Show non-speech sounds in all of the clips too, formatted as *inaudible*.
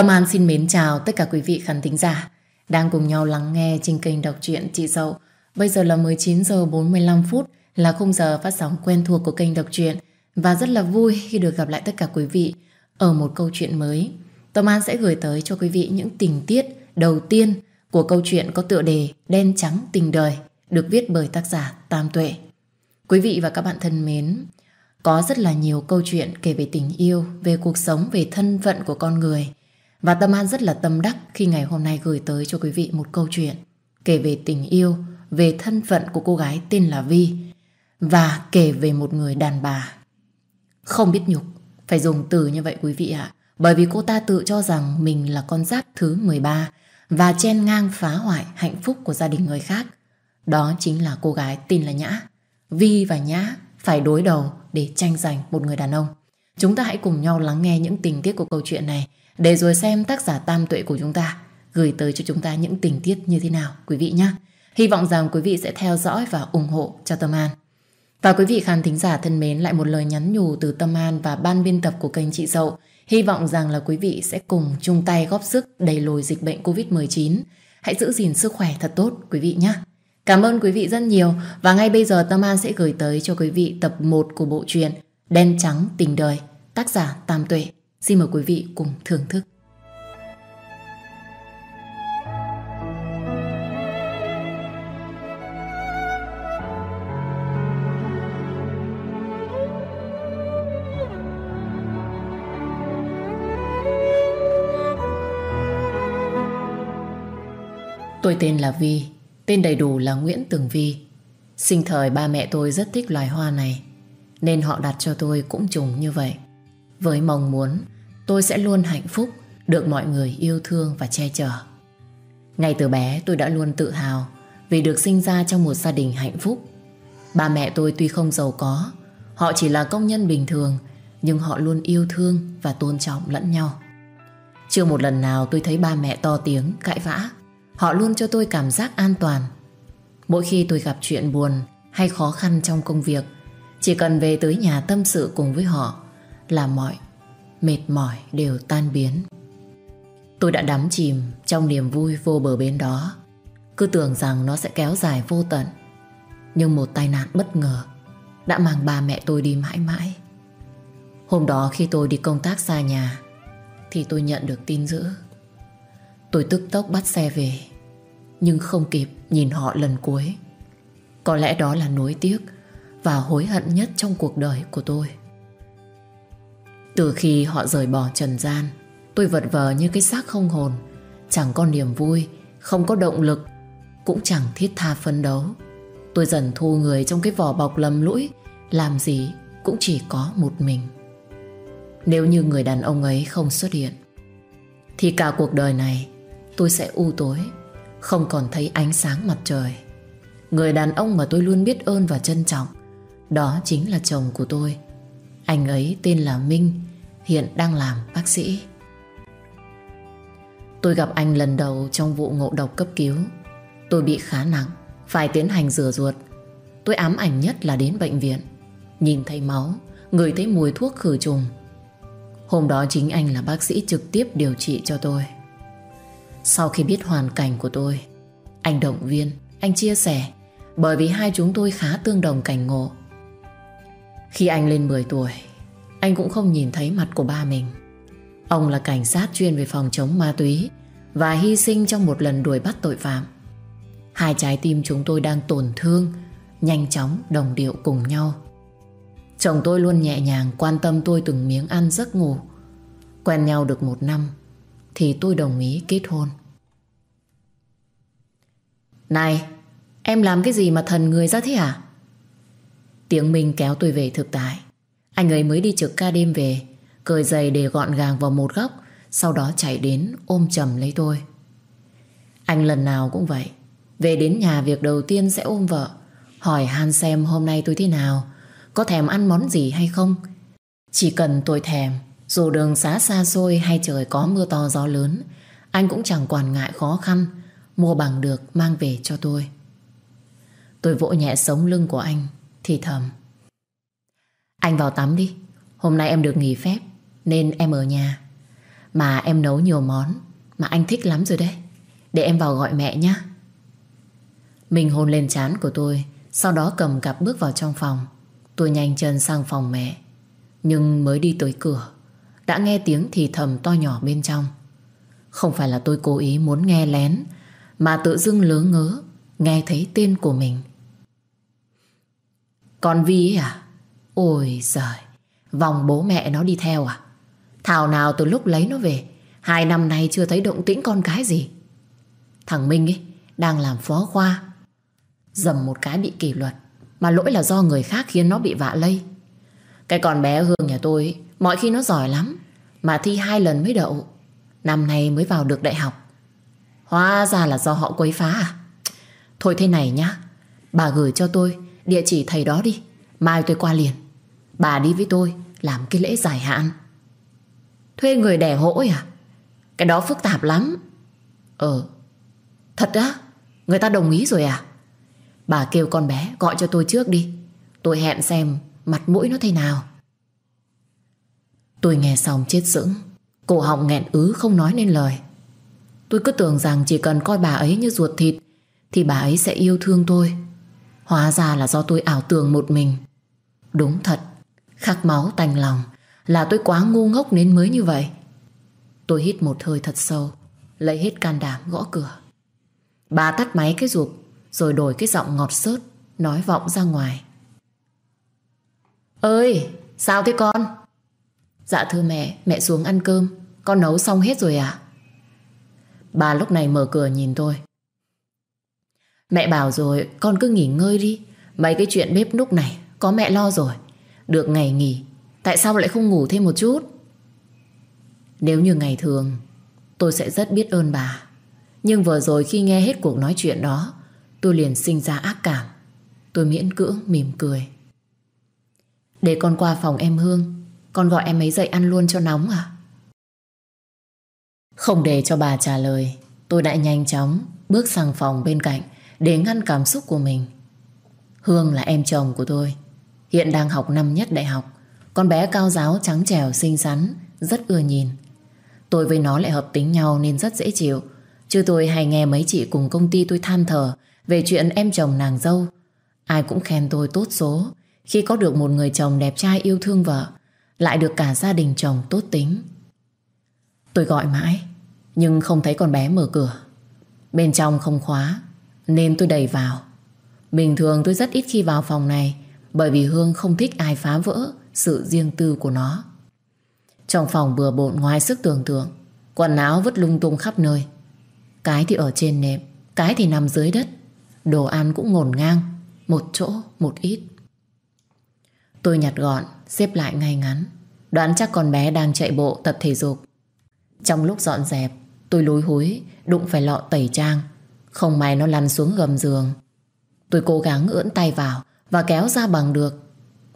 Tâm An xin mến chào tất cả quý vị khán thính giả đang cùng nhau lắng nghe trên kênh đọc truyện Chị Dậu. Bây giờ là 19 giờ 45 phút là khung giờ phát sóng quen thuộc của kênh đọc truyện và rất là vui khi được gặp lại tất cả quý vị ở một câu chuyện mới. Tâm An sẽ gửi tới cho quý vị những tình tiết đầu tiên của câu chuyện có tựa đề Đen trắng tình đời được viết bởi tác giả Tam Tuệ. Quý vị và các bạn thân mến, có rất là nhiều câu chuyện kể về tình yêu, về cuộc sống, về thân phận của con người. Và Tâm An rất là tâm đắc khi ngày hôm nay gửi tới cho quý vị một câu chuyện kể về tình yêu, về thân phận của cô gái tên là Vi và kể về một người đàn bà. Không biết nhục, phải dùng từ như vậy quý vị ạ. Bởi vì cô ta tự cho rằng mình là con giáp thứ 13 và chen ngang phá hoại hạnh phúc của gia đình người khác. Đó chính là cô gái tên là Nhã. Vi và Nhã phải đối đầu để tranh giành một người đàn ông. Chúng ta hãy cùng nhau lắng nghe những tình tiết của câu chuyện này để rồi xem tác giả tam tuệ của chúng ta gửi tới cho chúng ta những tình tiết như thế nào quý vị nhé. Hy vọng rằng quý vị sẽ theo dõi và ủng hộ cho Tâm An. Và quý vị khán thính giả thân mến lại một lời nhắn nhủ từ Tâm An và ban biên tập của kênh Chị Dậu. Hy vọng rằng là quý vị sẽ cùng chung tay góp sức đẩy lùi dịch bệnh Covid-19. Hãy giữ gìn sức khỏe thật tốt quý vị nhé. Cảm ơn quý vị rất nhiều và ngay bây giờ Tâm An sẽ gửi tới cho quý vị tập 1 của bộ truyện Đen Trắng Tình Đời, tác giả Tam Tuệ. Xin mời quý vị cùng thưởng thức. Tôi tên là Vi, tên đầy đủ là Nguyễn Tường Vi. Sinh thời ba mẹ tôi rất thích loài hoa này, nên họ đặt cho tôi cũng trùng như vậy. Với mong muốn tôi sẽ luôn hạnh phúc, được mọi người yêu thương và che chở. Ngay từ bé tôi đã luôn tự hào vì được sinh ra trong một gia đình hạnh phúc. Ba mẹ tôi tuy không giàu có, họ chỉ là công nhân bình thường, nhưng họ luôn yêu thương và tôn trọng lẫn nhau. Chưa một lần nào tôi thấy ba mẹ to tiếng, cãi vã. Họ luôn cho tôi cảm giác an toàn. Mỗi khi tôi gặp chuyện buồn hay khó khăn trong công việc, chỉ cần về tới nhà tâm sự cùng với họ là mọi, mệt mỏi đều tan biến. Tôi đã đắm chìm trong niềm vui vô bờ bến đó. Cứ tưởng rằng nó sẽ kéo dài vô tận. Nhưng một tai nạn bất ngờ đã mang ba mẹ tôi đi mãi mãi. Hôm đó khi tôi đi công tác xa nhà, thì tôi nhận được tin dữ. Tôi tức tốc bắt xe về, nhưng không kịp nhìn họ lần cuối. Có lẽ đó là nối tiếc và hối hận nhất trong cuộc đời của tôi. Từ khi họ rời bỏ trần gian, tôi vật vờ như cái xác không hồn, chẳng có niềm vui, không có động lực, cũng chẳng thiết tha phấn đấu. Tôi dần thu người trong cái vỏ bọc lầm lũi, làm gì cũng chỉ có một mình. Nếu như người đàn ông ấy không xuất hiện, thì cả cuộc đời này tôi sẽ u tối, không còn thấy ánh sáng mặt trời. Người đàn ông mà tôi luôn biết ơn và trân trọng, đó chính là chồng của tôi. Anh ấy tên là Minh, hiện đang làm bác sĩ. Tôi gặp anh lần đầu trong vụ ngộ độc cấp cứu. Tôi bị khá nặng, phải tiến hành rửa ruột. Tôi ám ảnh nhất là đến bệnh viện. Nhìn thấy máu, ngửi thấy mùi thuốc khử trùng. Hôm đó chính anh là bác sĩ trực tiếp điều trị cho tôi. Sau khi biết hoàn cảnh của tôi, anh động viên, anh chia sẻ bởi vì hai chúng tôi khá tương đồng cảnh ngộ. Khi anh lên 10 tuổi, anh cũng không nhìn thấy mặt của ba mình. Ông là cảnh sát chuyên về phòng chống ma túy và hy sinh trong một lần đuổi bắt tội phạm. Hai trái tim chúng tôi đang tổn thương, nhanh chóng đồng điệu cùng nhau. Chồng tôi luôn nhẹ nhàng quan tâm tôi từng miếng ăn giấc ngủ. Quen nhau được một năm thì tôi đồng ý kết hôn. Này, em làm cái gì mà thần người ra thế à? Tiếng Minh kéo tôi về thực tại. Anh ấy mới đi trực ca đêm về, cởi giày để gọn gàng vào một góc, sau đó chạy đến ôm chầm lấy tôi. Anh lần nào cũng vậy. Về đến nhà việc đầu tiên sẽ ôm vợ, hỏi han xem hôm nay tôi thế nào, có thèm ăn món gì hay không. Chỉ cần tôi thèm, dù đường xá xa xôi hay trời có mưa to gió lớn, anh cũng chẳng quản ngại khó khăn, mua bằng được mang về cho tôi. Tôi vỗ nhẹ sống lưng của anh, thì thầm. Anh vào tắm đi, hôm nay em được nghỉ phép, nên em ở nhà. Mà em nấu nhiều món Mà anh thích lắm rồi đấy. Để em vào gọi mẹ nhé Mình hôn lên chán của tôi Sau đó cầm cặp bước vào trong phòng. Tôi nhanh chân sang phòng mẹ Nhưng mới đi tới cửa. Đã nghe tiếng thì thầm to nhỏ bên trong. Không phải là tôi cố ý muốn nghe lén Mà tự dưng lớ ngớ Nghe thấy tên của mình. Con Vi à? Ôi giời, Vòng bố mẹ nó đi theo à? Thảo nào từ lúc lấy nó về, Hai năm nay chưa thấy động tĩnh con cái gì. Thằng Minh ấy, Đang làm phó khoa. Dầm một cái bị kỷ luật, Mà lỗi là do người khác khiến nó bị vạ lây. Cái con bé Hương nhà tôi Mọi khi nó giỏi lắm, Mà thi hai lần mới đậu. Năm nay mới vào được đại học. Hóa ra là do họ quấy phá à? Thôi thế này nhá, Bà gửi cho tôi, địa chỉ thầy đó đi, Mai tôi qua liền. Bà đi với tôi làm cái lễ dài hạn. Thuê người đẻ hỗi à? Cái đó phức tạp lắm. Ờ Thật á? Người ta đồng ý rồi à? Bà kêu con bé gọi cho tôi trước đi. Tôi hẹn xem mặt mũi nó thế nào. Tôi nghe xong chết sững. Cổ họng nghẹn ứ, không nói nên lời. Tôi cứ tưởng rằng chỉ cần coi bà ấy như ruột thịt, Thì bà ấy sẽ yêu thương tôi. Hóa ra là do tôi ảo tưởng một mình. Đúng thật. Khắc máu tành lòng. Là tôi quá ngu ngốc nên mới như vậy. Tôi hít một hơi thật sâu, Lấy hết can đảm gõ cửa. Bà tắt máy cái rụp Rồi đổi cái giọng ngọt sớt, Nói vọng ra ngoài. Ơi, sao thế con? Dạ thưa mẹ Mẹ xuống ăn cơm. Con nấu xong hết rồi à Bà lúc này mở cửa nhìn tôi. Mẹ bảo rồi, Con cứ nghỉ ngơi đi. Mấy cái chuyện bếp núc này, Có mẹ lo rồi được ngày nghỉ, Tại sao lại không ngủ thêm một chút? Nếu như ngày thường, Tôi sẽ rất biết ơn bà. Nhưng vừa rồi khi nghe hết cuộc nói chuyện đó, Tôi liền sinh ra ác cảm. Tôi miễn cưỡng mỉm cười. Để con qua phòng em Hương, Con gọi em ấy dậy ăn luôn cho nóng à? Không để cho bà trả lời, Tôi đã nhanh chóng Bước sang phòng bên cạnh Để ngăn cảm xúc của mình. Hương là em chồng của tôi Hiện đang học năm nhất đại học. Con bé cao giáo trắng trẻo, xinh xắn, Rất ưa nhìn. Tôi với nó lại hợp tính nhau nên rất dễ chịu. Chứ tôi hay nghe mấy chị cùng công ty tôi than thở Về chuyện em chồng nàng dâu. Ai cũng khen tôi tốt số. Khi có được một người chồng đẹp trai yêu thương vợ, Lại được cả gia đình chồng tốt tính. Tôi gọi mãi, Nhưng không thấy con bé mở cửa. Bên trong không khóa, Nên tôi đẩy vào. Bình thường tôi rất ít khi vào phòng này bởi vì Hương không thích ai phá vỡ sự riêng tư của nó. Trong phòng bừa bộn ngoài sức tưởng tượng, quần áo vứt lung tung khắp nơi. Cái thì ở trên nệm, cái thì nằm dưới đất. Đồ ăn cũng ngổn ngang, một chỗ, một ít. Tôi nhặt gọn, xếp lại ngay ngắn. Đoán chắc con bé đang chạy bộ tập thể dục. Trong lúc dọn dẹp, tôi lối hối, đụng phải lọ tẩy trang. Không may nó lăn xuống gầm giường. Tôi cố gắng ưỡn tay vào, và kéo ra bằng được,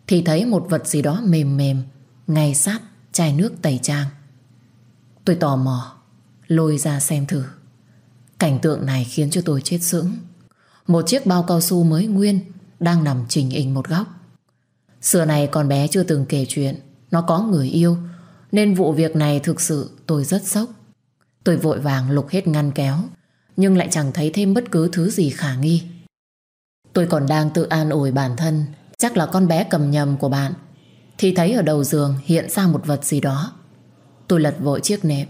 thì thấy một vật gì đó mềm mềm, ngay sát chai nước tẩy trang. Tôi tò mò, lôi ra xem thử. Cảnh tượng này khiến cho tôi chết sững. Một chiếc bao cao su mới nguyên đang nằm trình hình một góc. Xưa này con bé chưa từng kể chuyện, nó có người yêu, nên vụ việc này thực sự tôi rất sốc. Tôi vội vàng lục hết ngăn kéo, nhưng lại chẳng thấy thêm bất cứ thứ gì khả nghi. Tôi còn đang tự an ủi bản thân. Chắc là con bé cầm nhầm của bạn. Thì thấy ở đầu giường hiện ra một vật gì đó. Tôi lật vội chiếc nệm.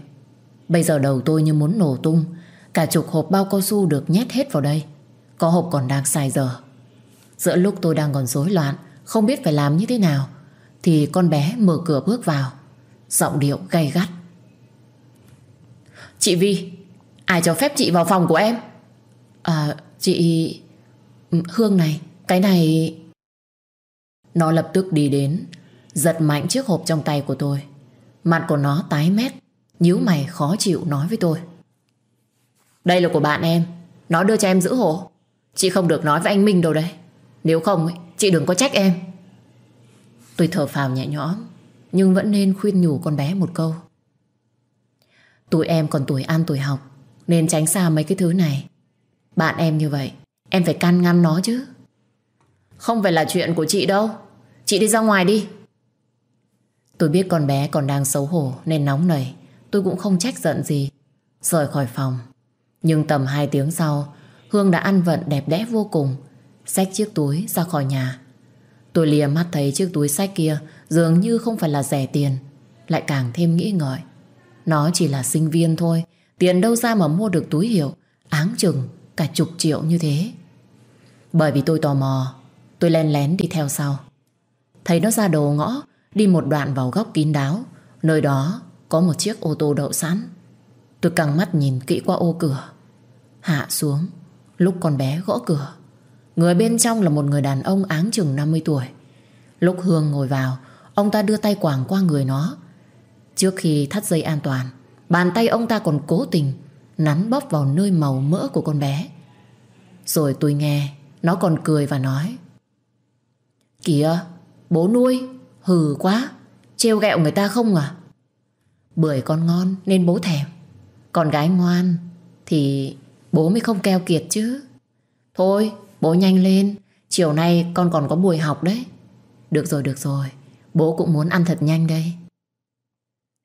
Bây giờ đầu tôi như muốn nổ tung. Cả chục hộp bao cao su được nhét hết vào đây. Có hộp còn đang xài giờ Giữa lúc tôi đang còn rối loạn, Không biết phải làm như thế nào, Thì con bé mở cửa bước vào. Giọng điệu gay gắt. Chị Vi, Ai cho phép chị vào phòng của em? À chị Hương này, cái này... Nó lập tức đi đến, giật mạnh chiếc hộp trong tay của tôi. Mặt của nó tái mét, nhíu mày khó chịu nói với tôi. Đây là của bạn em, nó đưa cho em giữ hộ. Chị không được nói với anh Minh đâu đây. Nếu không, chị đừng có trách em. Tôi thở phào nhẹ nhõm, nhưng vẫn nên khuyên nhủ con bé một câu. Tụi em còn tuổi ăn tuổi học, nên tránh xa mấy cái thứ này. Bạn em như vậy, Em phải can ngăn nó chứ Không phải là chuyện của chị đâu Chị đi ra ngoài đi Tôi biết con bé còn đang xấu hổ Nên nóng nảy tôi cũng không trách giận gì. Rời khỏi phòng. Nhưng tầm 2 tiếng sau, Hương đã ăn vận đẹp đẽ vô cùng. Xách chiếc túi ra khỏi nhà. Tôi lìa mắt thấy chiếc túi sách kia dường như không phải là rẻ tiền. Lại càng thêm nghĩ ngợi. Nó chỉ là sinh viên thôi. Tiền đâu ra mà mua được túi hiệu áng chừng cả chục triệu như thế. Bởi vì tôi tò mò, tôi len lén đi theo sau. Thấy nó ra đầu ngõ, đi một đoạn vào góc kín đáo. Nơi đó có một chiếc ô tô đậu sẵn. Tôi căng mắt nhìn kỹ qua ô cửa. Hạ xuống, lúc con bé gõ cửa. Người bên trong là một người đàn ông áng chừng 50 tuổi. Lúc Hương ngồi vào, ông ta đưa tay quàng qua người nó. Trước khi thắt dây an toàn, bàn tay ông ta còn cố tình nắn bóp vào nơi màu mỡ của con bé. Rồi tôi nghe, nó còn cười và nói. Kìa, bố nuôi, hừ quá, trêu ghẹo người ta không à? Bưởi con ngon nên bố thèm. Còn gái ngoan thì bố mới không keo kiệt chứ. Thôi, bố nhanh lên, chiều nay con còn có buổi học đấy. Được rồi, được rồi, bố cũng muốn ăn thật nhanh đây.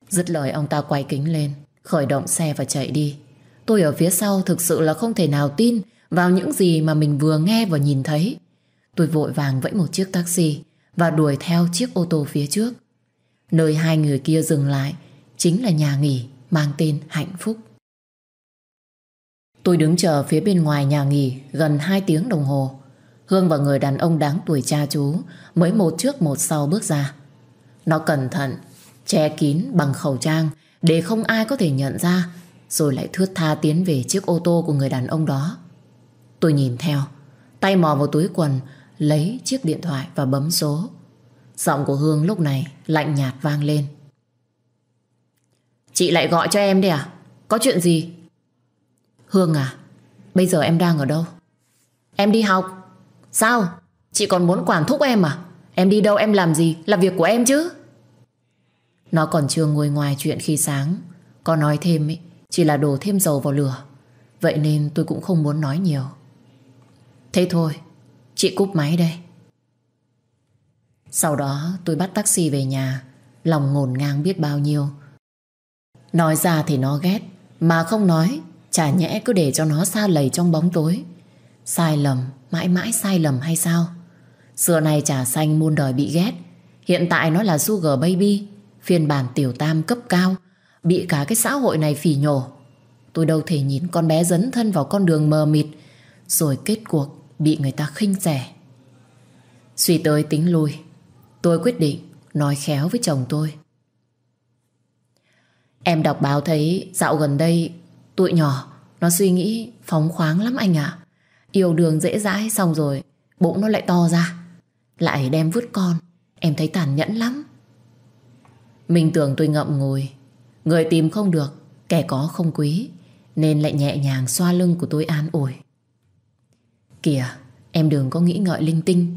Dứt lời ông ta quay kính lên, khởi động xe và chạy đi. Tôi ở phía sau thực sự là không thể nào tin vào những gì mà mình vừa nghe và nhìn thấy. Tôi vội vàng vẫy một chiếc taxi và đuổi theo chiếc ô tô phía trước. Nơi hai người kia dừng lại chính là nhà nghỉ mang tên Hạnh Phúc. Tôi đứng chờ phía bên ngoài nhà nghỉ gần 2 tiếng đồng hồ. Hương và người đàn ông đáng tuổi cha chú mới một trước một sau bước ra. Nó cẩn thận, che kín bằng khẩu trang để không ai có thể nhận ra rồi lại thướt tha tiến về chiếc ô tô của người đàn ông đó. Tôi nhìn theo, tay mò vào túi quần, lấy chiếc điện thoại và bấm số. Giọng của Hương lúc này lạnh nhạt vang lên. Chị lại gọi cho em đấy à? Có chuyện gì? Hương à, bây giờ em đang ở đâu? Em đi học. Sao? Chị còn muốn quản thúc em à? Em đi đâu em làm gì? Là việc của em chứ. Nó còn chưa ngồi ngoài chuyện khi sáng. Có nói thêm ý, chỉ là đổ thêm dầu vào lửa. Vậy nên tôi cũng không muốn nói nhiều. Thế thôi, chị cúp máy đây. Sau đó tôi bắt taxi về nhà, lòng ngổn ngang biết bao nhiêu. Nói ra thì nó ghét, mà không nói, chả nhẽ cứ để cho nó xa lầy trong bóng tối. Sai lầm, mãi mãi sai lầm hay sao? Xưa này trà xanh muôn đời bị ghét, hiện tại nó là Sugar Baby, phiên bản tiểu tam cấp cao, bị cả cái xã hội này phỉ nhổ. Tôi đâu thể nhìn con bé dấn thân vào con đường mờ mịt, rồi kết cuộc bị người ta khinh rẻ. Suy tới tính lui, tôi quyết định nói khéo với chồng tôi. Em đọc báo thấy dạo gần đây tụi nhỏ nó suy nghĩ phóng khoáng lắm anh ạ. Yêu đương dễ dãi xong rồi bụng nó lại to ra. Lại đem vứt con. Em thấy tàn nhẫn lắm. Mình tưởng tôi ngậm ngùi. Người tìm không được, kẻ có không quý. Nên lại nhẹ nhàng xoa lưng của tôi an ủi. Kìa, em đừng có nghĩ ngợi linh tinh.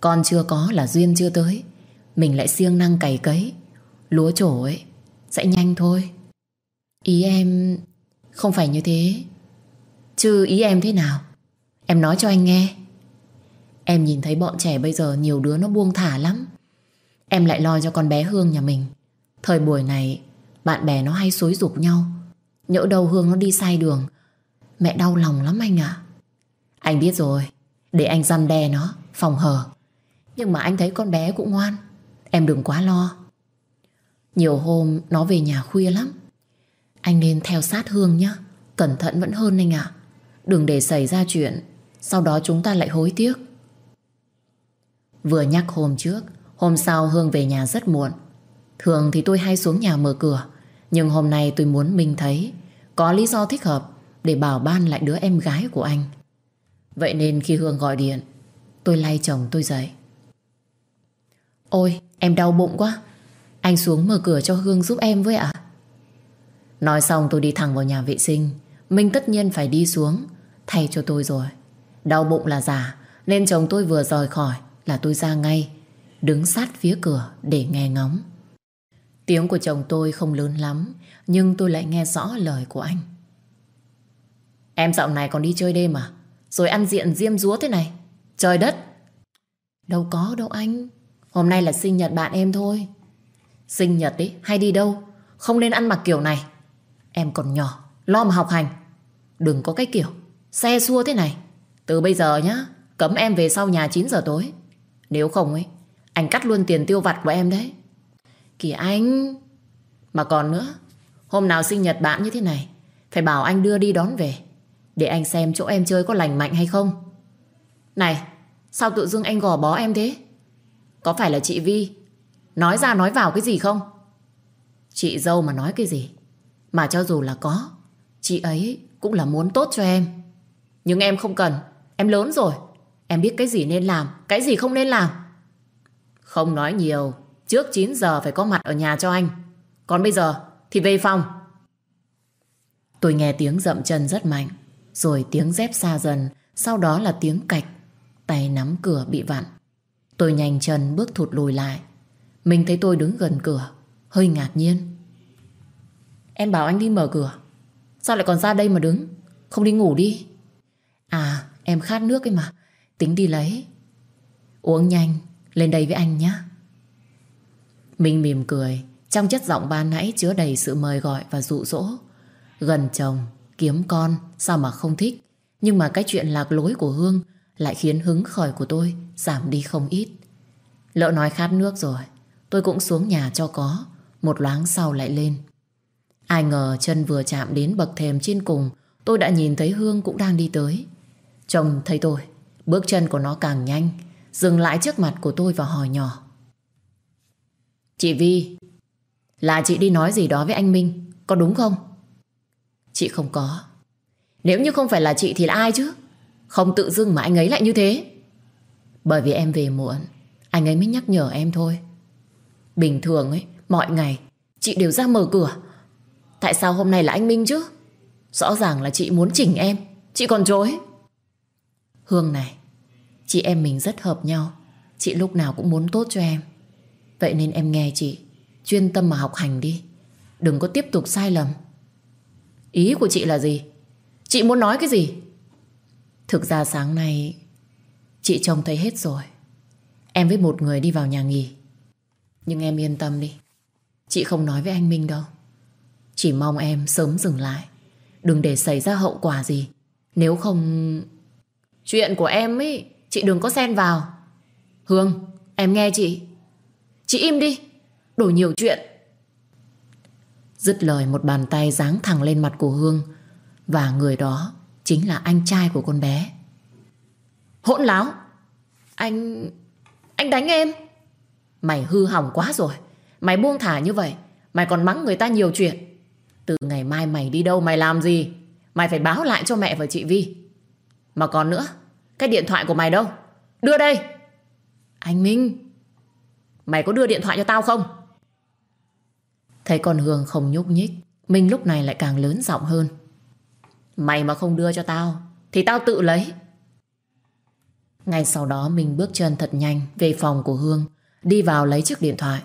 Con chưa có là duyên chưa tới. Mình lại siêng năng cày cấy. Lúa trổ ấy, sẽ nhanh thôi. Ý em không phải như thế. Chứ ý em thế nào? Em nói cho anh nghe. Em nhìn thấy bọn trẻ bây giờ nhiều đứa nó buông thả lắm. Em lại lo cho con bé Hương nhà mình. Thời buổi này, bạn bè nó hay xối rục nhau. Nhỡ đầu Hương nó đi sai đường. Mẹ đau lòng lắm anh ạ. Anh biết rồi, để anh răn đe nó, phòng hờ. Nhưng mà anh thấy con bé cũng ngoan. Em đừng quá lo. Nhiều hôm nó về nhà khuya lắm. Anh nên theo sát Hương nhé. Cẩn thận vẫn hơn anh ạ. Đừng để xảy ra chuyện, sau đó chúng ta lại hối tiếc. Vừa nhắc hôm trước, hôm sau Hương về nhà rất muộn. Thường thì tôi hay xuống nhà mở cửa, nhưng hôm nay tôi muốn mình thấy có lý do thích hợp để bảo ban lại đứa em gái của anh. Vậy nên khi Hương gọi điện, tôi lay chồng tôi dậy. Ôi, em đau bụng quá. Anh xuống mở cửa cho Hương giúp em với ạ. Nói xong tôi đi thẳng vào nhà vệ sinh. Minh tất nhiên phải đi xuống, thay cho tôi rồi. Đau bụng là giả, nên chồng tôi vừa rời khỏi là tôi ra ngay, đứng sát phía cửa để nghe ngóng. Tiếng của chồng tôi không lớn lắm, nhưng tôi lại nghe rõ lời của anh. Em dạo này còn đi chơi đêm à? Rồi ăn diện diêm rúa thế này. Trời đất! Đâu có đâu anh. Hôm nay là sinh nhật bạn em thôi. Sinh nhật ấy, hay đi đâu? Không nên ăn mặc kiểu này. Em còn nhỏ, lo mà học hành. Đừng có cái kiểu xe xua thế này. Từ bây giờ nhá, cấm em về sau nhà 9 giờ tối. Nếu không ấy, anh cắt luôn tiền tiêu vặt của em đấy. kì anh... Mà còn nữa, hôm nào sinh nhật bạn như thế này, phải bảo anh đưa đi đón về. Để anh xem chỗ em chơi có lành mạnh hay không. Này, sao tự dưng anh gò bó em thế? Có phải là chị Vi? Nói ra nói vào cái gì không? Chị dâu mà nói cái gì? Mà cho dù là có Chị ấy cũng là muốn tốt cho em. Nhưng em không cần Em lớn rồi. Em biết cái gì nên làm Cái gì không nên làm. Không nói nhiều Trước 9 giờ phải có mặt ở nhà cho anh. Còn bây giờ thì về phòng. Tôi nghe tiếng dậm chân rất mạnh. Rồi tiếng dép xa dần, Sau đó là tiếng cạch. Tay nắm cửa bị vặn. Tôi nhanh chân bước thụt lùi lại. Mình thấy tôi đứng gần cửa. Hơi ngạc nhiên. Em bảo anh đi mở cửa. Sao lại còn ra đây mà đứng? Không đi ngủ đi. À em khát nước ấy mà. Tính đi lấy. Uống nhanh, Lên đây với anh nhé Mình mỉm cười. Trong chất giọng ban nãy chứa đầy sự mời gọi và dụ dỗ. Gần chồng Kiếm con, Sao mà không thích? Nhưng mà cái chuyện lạc lối của Hương Lại khiến hứng khởi của tôi Giảm đi không ít. Lỡ nói khát nước rồi, Tôi cũng xuống nhà cho có, Một loáng sau lại lên. Ai ngờ chân vừa chạm đến bậc thềm trên cùng, Tôi đã nhìn thấy Hương cũng đang đi tới. Chồng thấy tôi, Bước chân của nó càng nhanh, Dừng lại trước mặt của tôi và hỏi nhỏ. Chị Vi, Là chị đi nói gì đó với anh Minh, Có đúng không? Chị không có. Nếu như không phải là chị thì là ai chứ? Không tự dưng mà anh ấy lại như thế. Bởi vì em về muộn, Anh ấy mới nhắc nhở em thôi. Bình thường ấy, Mọi ngày, Chị đều ra mở cửa. Tại sao hôm nay là anh Minh chứ? Rõ ràng là chị muốn chỉnh em, Chị còn chối. Hương này, Chị em mình rất hợp nhau. Chị lúc nào cũng muốn tốt cho em. Vậy nên em nghe chị, Chuyên tâm mà học hành đi. Đừng có tiếp tục sai lầm. Ý của chị là gì? Chị muốn nói cái gì? Thực ra sáng nay, Chị trông thấy hết rồi. Em với một người đi vào nhà nghỉ. Nhưng em yên tâm đi. Chị không nói với anh Minh đâu. Chỉ mong em sớm dừng lại. Đừng để xảy ra hậu quả gì. Nếu không, Chuyện của em ấy, Chị đừng có xen vào. Hương, em nghe chị. Chị im đi. Đổi nhiều chuyện. Dứt lời một bàn tay giáng thẳng lên mặt của Hương. Và người đó Chính là anh trai của con bé. Hỗn láo! Anh... Anh đánh em! Mày hư hỏng quá rồi. Mày buông thả như vậy, Mày còn mắng người ta nhiều chuyện. Từ ngày mai mày đi đâu mày làm gì? Mày phải báo lại cho mẹ và chị Vi. Mà còn nữa, Cái điện thoại của mày đâu? Đưa đây! Anh Minh! Mày có đưa điện thoại cho tao không? Thấy con Hương không nhúc nhích, Minh lúc này lại càng lớn giọng hơn. Mày mà không đưa cho tao, Thì tao tự lấy. Ngay sau đó, Minh bước chân thật nhanh Về phòng của Hương, Đi vào lấy chiếc điện thoại.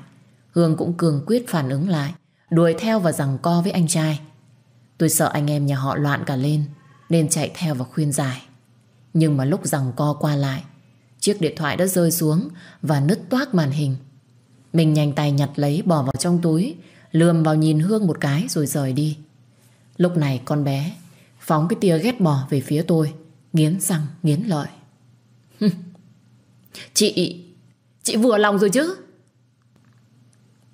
Hương cũng cường quyết phản ứng lại, Đuổi theo và giằng co với anh trai. Tôi sợ anh em nhà họ loạn cả lên, Nên chạy theo và khuyên giải. Nhưng mà lúc giằng co qua lại, Chiếc điện thoại đã rơi xuống Và nứt toác màn hình. Mình nhanh tay nhặt lấy bỏ vào trong túi Lườm vào nhìn Hương một cái rồi rời đi. Lúc này con bé Phóng cái tia ghét bỏ về phía tôi, Nghiến răng, nghiến lợi. *laughs* Chị Chị vừa lòng rồi chứ?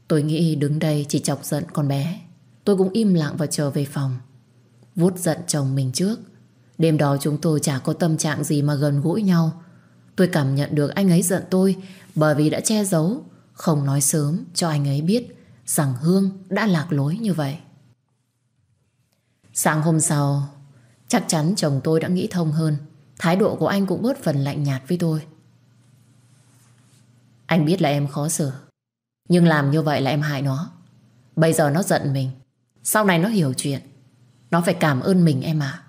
Tôi nghĩ đứng đây chỉ chọc giận con bé. Tôi cũng im lặng và trở về phòng Vút giận chồng mình trước. Đêm đó chúng tôi chả có tâm trạng gì mà gần gũi nhau. Tôi cảm nhận được anh ấy giận tôi Bởi vì đã che giấu, Không nói sớm cho anh ấy biết Rằng Hương đã lạc lối như vậy. Sáng hôm sau, Chắc chắn chồng tôi đã nghĩ thông hơn. Thái độ của anh cũng bớt phần lạnh nhạt với tôi. Anh biết là em khó xử, Nhưng làm như vậy là em hại nó. Bây giờ nó giận mình, Sau này nó hiểu chuyện, Nó phải cảm ơn mình em ạ.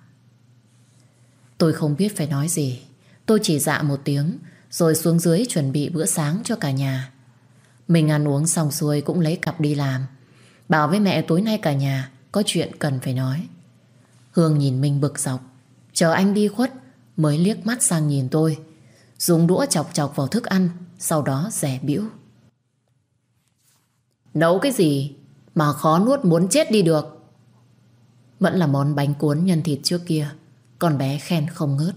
Tôi không biết phải nói gì. Tôi chỉ dạ một tiếng, Rồi xuống dưới chuẩn bị bữa sáng cho cả nhà. Mình ăn uống xong xuôi Cũng lấy cặp đi làm. Bảo với mẹ tối nay cả nhà Có chuyện cần phải nói. Hương nhìn mình bực dọc. Chờ anh đi khuất, Mới liếc mắt sang nhìn tôi. Dùng đũa chọc chọc vào thức ăn, Sau đó rẻ biểu Nấu cái gì Mà khó nuốt muốn chết đi được? Vẫn là món bánh cuốn nhân thịt trước kia, Con bé khen không ngớt.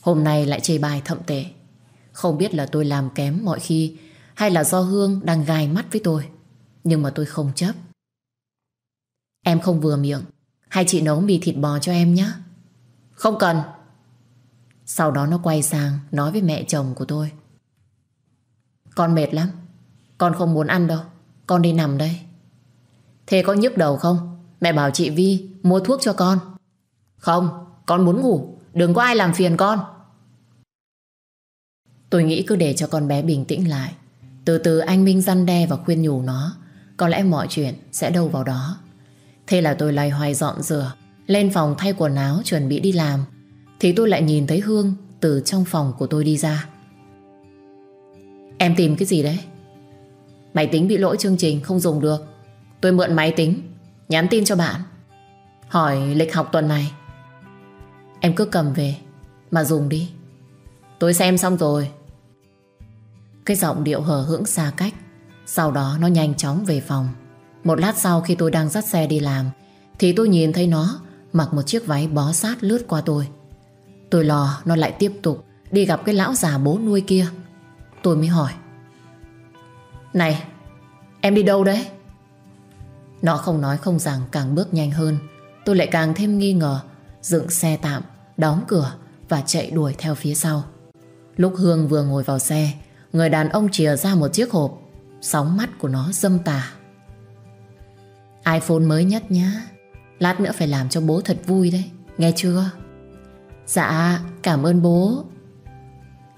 Hôm nay lại chê bài thậm tệ. Không biết là tôi làm kém mọi khi hay là do Hương đang gai mắt với tôi? Nhưng mà tôi không chấp. Em không vừa miệng. Hay chị nấu mì thịt bò cho em nhé. Không cần. Sau đó nó quay sang Nói với mẹ chồng của tôi. Con mệt lắm. Con không muốn ăn đâu. Con đi nằm đây. Thế có nhức đầu không? Mẹ bảo chị Vi mua thuốc cho con. Không, con muốn ngủ. Đừng có ai làm phiền con. Tôi nghĩ cứ để cho con bé bình tĩnh lại. Từ từ anh Minh răn đe và khuyên nhủ nó, Có lẽ mọi chuyện sẽ đâu vào đó. Thế là tôi lay hoay dọn rửa, Lên phòng thay quần áo chuẩn bị đi làm. Thì tôi lại nhìn thấy Hương Từ trong phòng của tôi đi ra. Em tìm cái gì đấy? Máy tính bị lỗi chương trình, không dùng được. Tôi mượn máy tính, Nhắn tin cho bạn. Hỏi lịch học tuần này. Em cứ cầm về, Mà dùng đi. Tôi xem xong rồi cái giọng điệu hờ hững xa cách. Sau đó nó nhanh chóng về phòng. Một lát sau khi tôi đang dắt xe đi làm, Thì tôi nhìn thấy nó Mặc một chiếc váy bó sát lướt qua tôi. Tôi lo nó lại tiếp tục Đi gặp cái lão già bố nuôi kia. Tôi mới hỏi, Này, Em đi đâu đấy? Nó không nói không rằng càng bước nhanh hơn, Tôi lại càng thêm nghi ngờ, Dựng xe tạm, Đóng cửa và chạy đuổi theo phía sau. Lúc Hương vừa ngồi vào xe Người đàn ông chìa ra một chiếc hộp. Sóng mắt của nó dâm tà. iPhone mới nhất nhá. Lát nữa phải làm cho bố thật vui đấy. Nghe chưa? Dạ cảm ơn bố.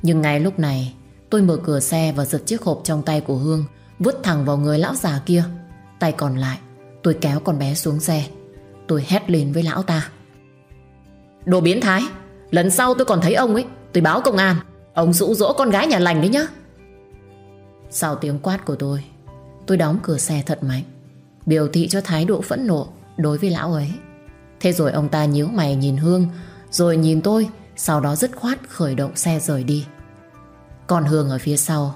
Nhưng ngay lúc này, Tôi mở cửa xe và giật chiếc hộp trong tay của Hương, Vứt thẳng vào người lão già kia. Tay còn lại, Tôi kéo con bé xuống xe. Tôi hét lên với lão ta. Đồ biến thái, Lần sau tôi còn thấy ông ấy, Tôi báo công an. Ông dụ dỗ con gái nhà lành đấy nhá. Sau tiếng quát của tôi Tôi đóng cửa xe thật mạnh, Biểu thị cho thái độ phẫn nộ Đối với lão ấy. Thế rồi ông ta nhíu mày nhìn Hương, Rồi nhìn tôi, Sau đó dứt khoát khởi động xe rời đi. Còn Hương ở phía sau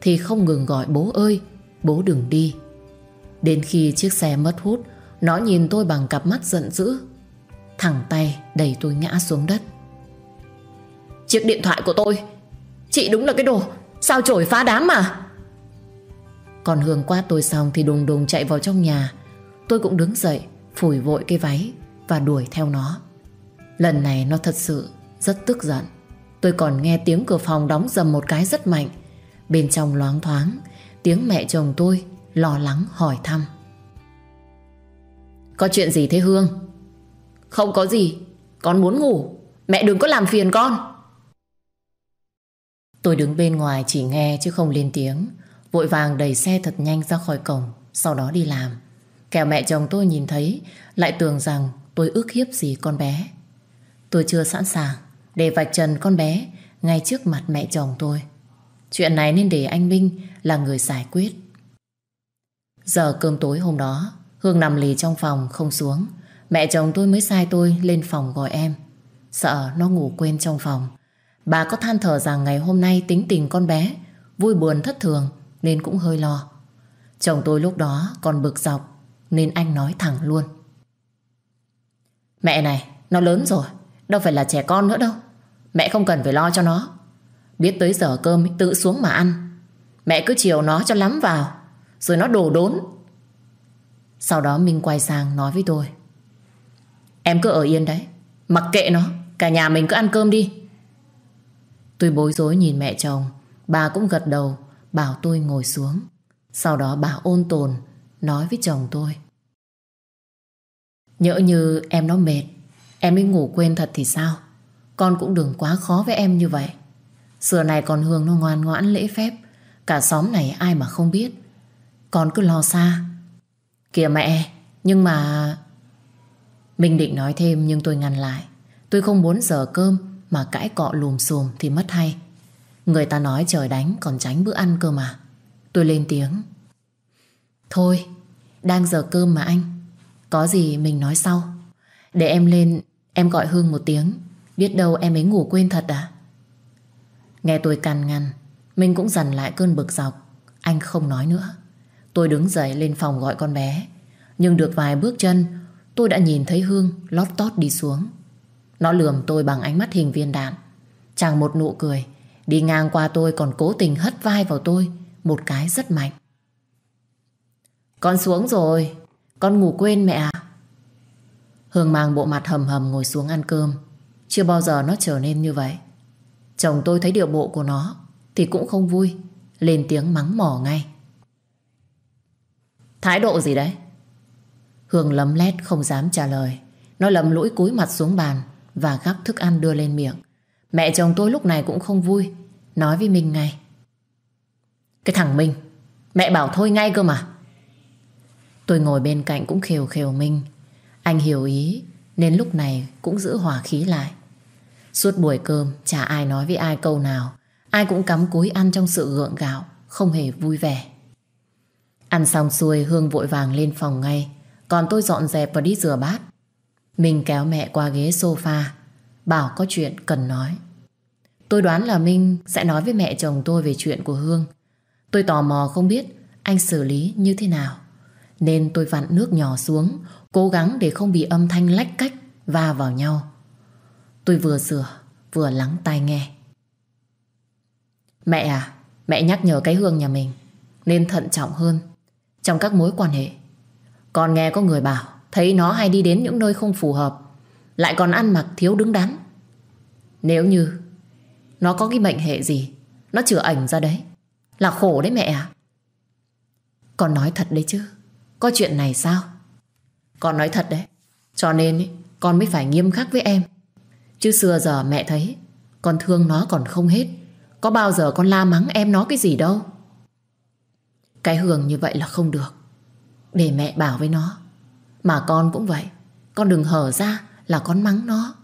Thì không ngừng gọi bố ơi, Bố đừng đi. Đến khi chiếc xe mất hút, Nó nhìn tôi bằng cặp mắt giận dữ, Thẳng tay đẩy tôi ngã xuống đất. Chiếc điện thoại của tôi, Chị đúng là cái đồ, Sao chổi phá đám mà? Còn Hương quát tôi xong Thì đùng đùng chạy vào trong nhà. Tôi cũng đứng dậy, Phủi vội cái váy Và đuổi theo nó. Lần này nó thật sự rất tức giận. Tôi còn nghe tiếng cửa phòng đóng dầm một cái rất mạnh. Bên trong loáng thoáng, Tiếng mẹ chồng tôi Lo lắng hỏi thăm. Có chuyện gì thế Hương? Không có gì. Con muốn ngủ. Mẹ đừng có làm phiền con. Tôi đứng bên ngoài chỉ nghe chứ không lên tiếng. Vội vàng đẩy xe thật nhanh ra khỏi cổng, Sau đó đi làm. Kẻo mẹ chồng tôi nhìn thấy, Lại tưởng rằng tôi ước hiếp gì con bé. Tôi chưa sẵn sàng Để vạch trần con bé Ngay trước mặt mẹ chồng tôi. Chuyện này nên để anh Minh là người giải quyết. Giờ cơm tối hôm đó, Hương nằm lì trong phòng không xuống. Mẹ chồng tôi mới sai tôi lên phòng gọi em. Sợ nó ngủ quên trong phòng. Bà có than thở rằng ngày hôm nay tính tình con bé Vui buồn thất thường. Nên cũng hơi lo. Chồng tôi lúc đó còn bực dọc, Nên anh nói thẳng luôn. Mẹ này, Nó lớn rồi, Đâu phải là trẻ con nữa đâu. Mẹ không cần phải lo cho nó. Biết tới giờ cơm tự xuống mà ăn. Mẹ cứ chiều nó cho lắm vào, Rồi nó đổ đốn. Sau đó Minh quay sang nói với tôi. Em cứ ở yên đấy, Mặc kệ nó, Cả nhà mình cứ ăn cơm đi. Tôi bối rối nhìn mẹ chồng, Bà cũng gật đầu Bảo tôi ngồi xuống. Sau đó bà ôn tồn, Nói với chồng tôi. Nhỡ như em nó mệt, Em ấy ngủ quên thật thì sao? Con cũng đừng quá khó với em như vậy. Xưa này còn Hương nó ngoan ngoãn lễ phép, Cả xóm này ai mà không biết. Con cứ lo xa. Kìa mẹ, Nhưng mà mình định nói thêm, nhưng tôi ngăn lại. Tôi không muốn giờ cơm Mà cãi cọ lùm xùm thì mất hay. Người ta nói trời đánh còn tránh bữa ăn cơ mà. Tôi lên tiếng. Thôi Đang giờ cơm mà anh. Có gì mình nói sau. Để em lên Em gọi Hương một tiếng. Biết đâu em ấy ngủ quên thật à? Nghe tôi cằn ngăn Mình cũng dằn lại cơn bực dọc. Anh không nói nữa. Tôi đứng dậy lên phòng gọi con bé. Nhưng được vài bước chân tôi đã nhìn thấy Hương lót tót đi xuống. Nó lườm tôi bằng ánh mắt hình viên đạn. chàng một nụ cười, đi ngang qua tôi còn cố tình hất vai vào tôi một cái rất mạnh. Con xuống rồi, con ngủ quên mẹ à? Hương mang bộ mặt hầm hầm ngồi xuống ăn cơm. Chưa bao giờ nó trở nên như vậy. Chồng tôi thấy điệu bộ của nó thì cũng không vui. Lên tiếng mắng mỏ ngay. Thái độ gì đấy? Hương lấm lét không dám trả lời. Nó lầm lũi cúi mặt xuống bàn và gắp thức ăn đưa lên miệng. Mẹ chồng tôi lúc này cũng không vui. Nói với mình ngay. Cái thằng Minh, mẹ bảo thôi ngay cơ mà. Tôi ngồi bên cạnh cũng khều khều Minh. Anh hiểu ý nên lúc này cũng giữ hòa khí lại. Suốt buổi cơm chả ai nói với ai câu nào. Ai cũng cắm cúi ăn trong sự gượng gạo, không hề vui vẻ. Ăn xong xuôi Hương vội vàng lên phòng ngay. Còn tôi dọn dẹp và đi rửa bát. Mình kéo mẹ qua ghế sofa, bảo có chuyện cần nói. Tôi đoán là Minh sẽ nói với mẹ chồng tôi về chuyện của Hương. Tôi tò mò không biết anh xử lý như thế nào. Nên tôi vặn nước nhỏ xuống, cố gắng để không bị âm thanh lách cách va vào nhau. Tôi vừa sửa vừa lắng tai nghe. Mẹ à, mẹ nhắc nhở cái Hương nhà mình nên thận trọng hơn trong các mối quan hệ. Còn nghe có người bảo thấy nó hay đi đến những nơi không phù hợp, lại còn ăn mặc thiếu đứng đắn. Nếu như nó có cái bệnh hệ gì, nó chữa ảnh ra đấy, là khổ đấy mẹ à. Con nói thật đấy chứ, có chuyện này sao? Con nói thật đấy, cho nên con mới phải nghiêm khắc với em. Chứ xưa giờ mẹ thấy con thương nó còn không hết. Có bao giờ con la mắng em nó cái gì đâu. Cái Hường như vậy là không được. Để mẹ bảo với nó. Mà con cũng vậy. Con đừng hở ra là con mắng nó.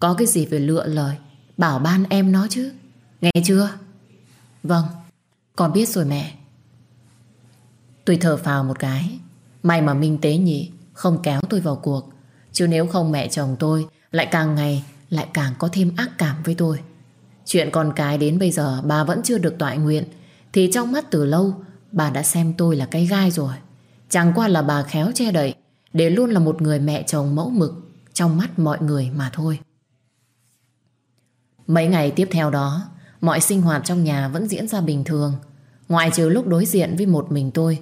Có cái gì phải lựa lời. Bảo ban em nó chứ. Nghe chưa? Vâng. Con biết rồi mẹ. Tôi thở phào một cái. May mà Minh tế nhỉ. Không kéo tôi vào cuộc. Chứ nếu không mẹ chồng tôi lại càng ngày lại càng có thêm ác cảm với tôi. Chuyện con cái đến bây giờ bà vẫn chưa được tọa nguyện thì trong mắt từ lâu, bà đã xem tôi là cái gai rồi. Chẳng qua là bà khéo che đậy, để luôn là một người mẹ chồng mẫu mực trong mắt mọi người mà thôi. Mấy ngày tiếp theo đó, mọi sinh hoạt trong nhà vẫn diễn ra bình thường. Ngoại trừ lúc đối diện với một mình tôi,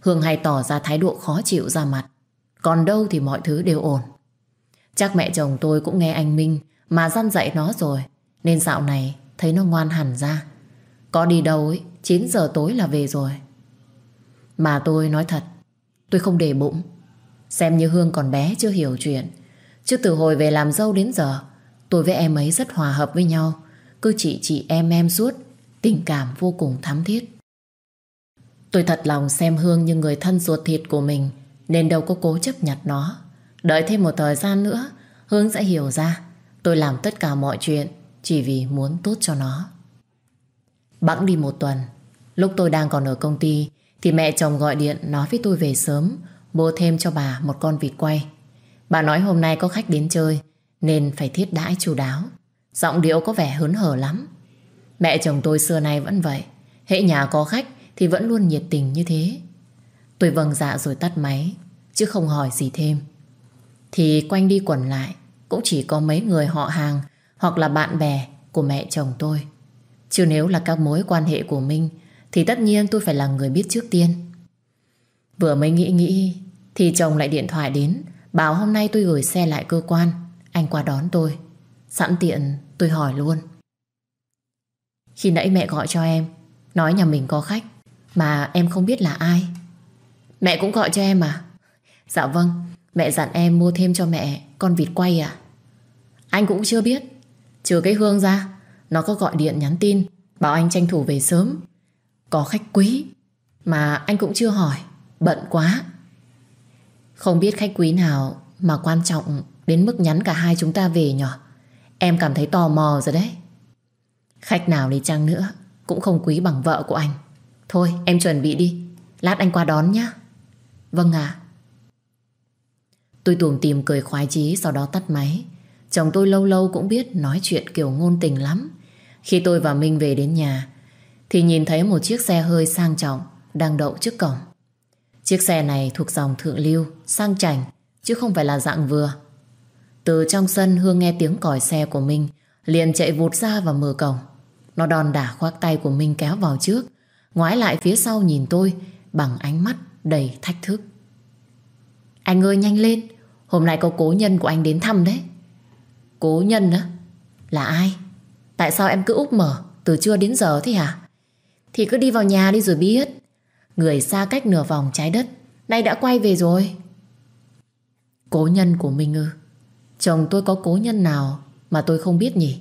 Hương hay tỏ ra thái độ khó chịu ra mặt. Còn đâu thì mọi thứ đều ổn. Chắc mẹ chồng tôi cũng nghe anh Minh mà dăn dạy nó rồi. Nên dạo này thấy nó ngoan hẳn ra. Có đi đâu ấy, 9 giờ tối là về rồi. Mà tôi nói thật, tôi không để bụng. Xem như Hương còn bé chưa hiểu chuyện. Chứ từ hồi về làm dâu đến giờ, tôi với em ấy rất hòa hợp với nhau. Cứ chị chị em em suốt, tình cảm vô cùng thắm thiết. Tôi thật lòng xem Hương như người thân ruột thịt của mình, nên đâu có cố chấp nhặt nó. Đợi thêm một thời gian nữa, Hương sẽ hiểu ra tôi làm tất cả mọi chuyện chỉ vì muốn tốt cho nó. Bẵng đi một tuần, lúc tôi đang còn ở công ty thì mẹ chồng gọi điện nói với tôi về sớm mua thêm cho bà một con vịt quay. Bà nói hôm nay có khách đến chơi nên phải thiết đãi chu đáo. Giọng điệu có vẻ hớn hở lắm. Mẹ chồng tôi xưa nay vẫn vậy. Hệ nhà có khách thì vẫn luôn nhiệt tình như thế. Tôi vâng dạ rồi tắt máy, chứ không hỏi gì thêm. Thì quanh đi quẩn lại, cũng chỉ có mấy người họ hàng hoặc là bạn bè của mẹ chồng tôi. Chứ nếu là các mối quan hệ của Minh thì tất nhiên tôi phải là người biết trước tiên. Vừa mới nghĩ nghĩ, thì chồng lại điện thoại đến, bảo hôm nay tôi gửi xe lại cơ quan anh qua đón tôi. Sẵn tiện tôi hỏi luôn. Khi nãy mẹ gọi cho em nói nhà mình có khách mà em không biết là ai. Mẹ cũng gọi cho em à? Dạ vâng, mẹ dặn em mua thêm cho mẹ con vịt quay à? Anh cũng chưa biết. Trừ cái Hương ra, nó có gọi điện nhắn tin bảo anh tranh thủ về sớm. Có khách quý mà anh cũng chưa hỏi, bận quá. Không biết khách quý nào mà quan trọng đến mức nhắn cả hai chúng ta về nhỏ Em cảm thấy tò mò rồi đấy. Khách nào đi chăng nữa cũng không quý bằng vợ của anh. Thôi em chuẩn bị đi, lát anh qua đón nhé. Vâng ạ. Tôi tùm tìm cười khoái chí sau đó tắt máy. Chồng tôi lâu lâu cũng biết nói chuyện kiểu ngôn tình lắm. Khi tôi và Minh về đến nhà thì nhìn thấy một chiếc xe hơi sang trọng đang đậu trước cổng. Chiếc xe này thuộc dòng thượng lưu, sang chảnh chứ không phải là dạng vừa. Từ trong sân Hương nghe tiếng còi xe của mình, liền chạy vụt ra và mở cổng. Nó đòn đả khoác tay của mình kéo vào trước, ngoái lại phía sau nhìn tôi bằng ánh mắt đầy thách thức. Anh ơi nhanh lên, hôm nay có cố nhân của anh đến thăm đấy. Cố nhân á? Là ai? Tại sao em cứ úp mở từ trưa đến giờ thế hả? Thì cứ đi vào nhà đi rồi biết. Người xa cách nửa vòng trái đất, nay đã quay về rồi. Cố nhân của mình ư? Chồng tôi có cố nhân nào mà tôi không biết nhỉ?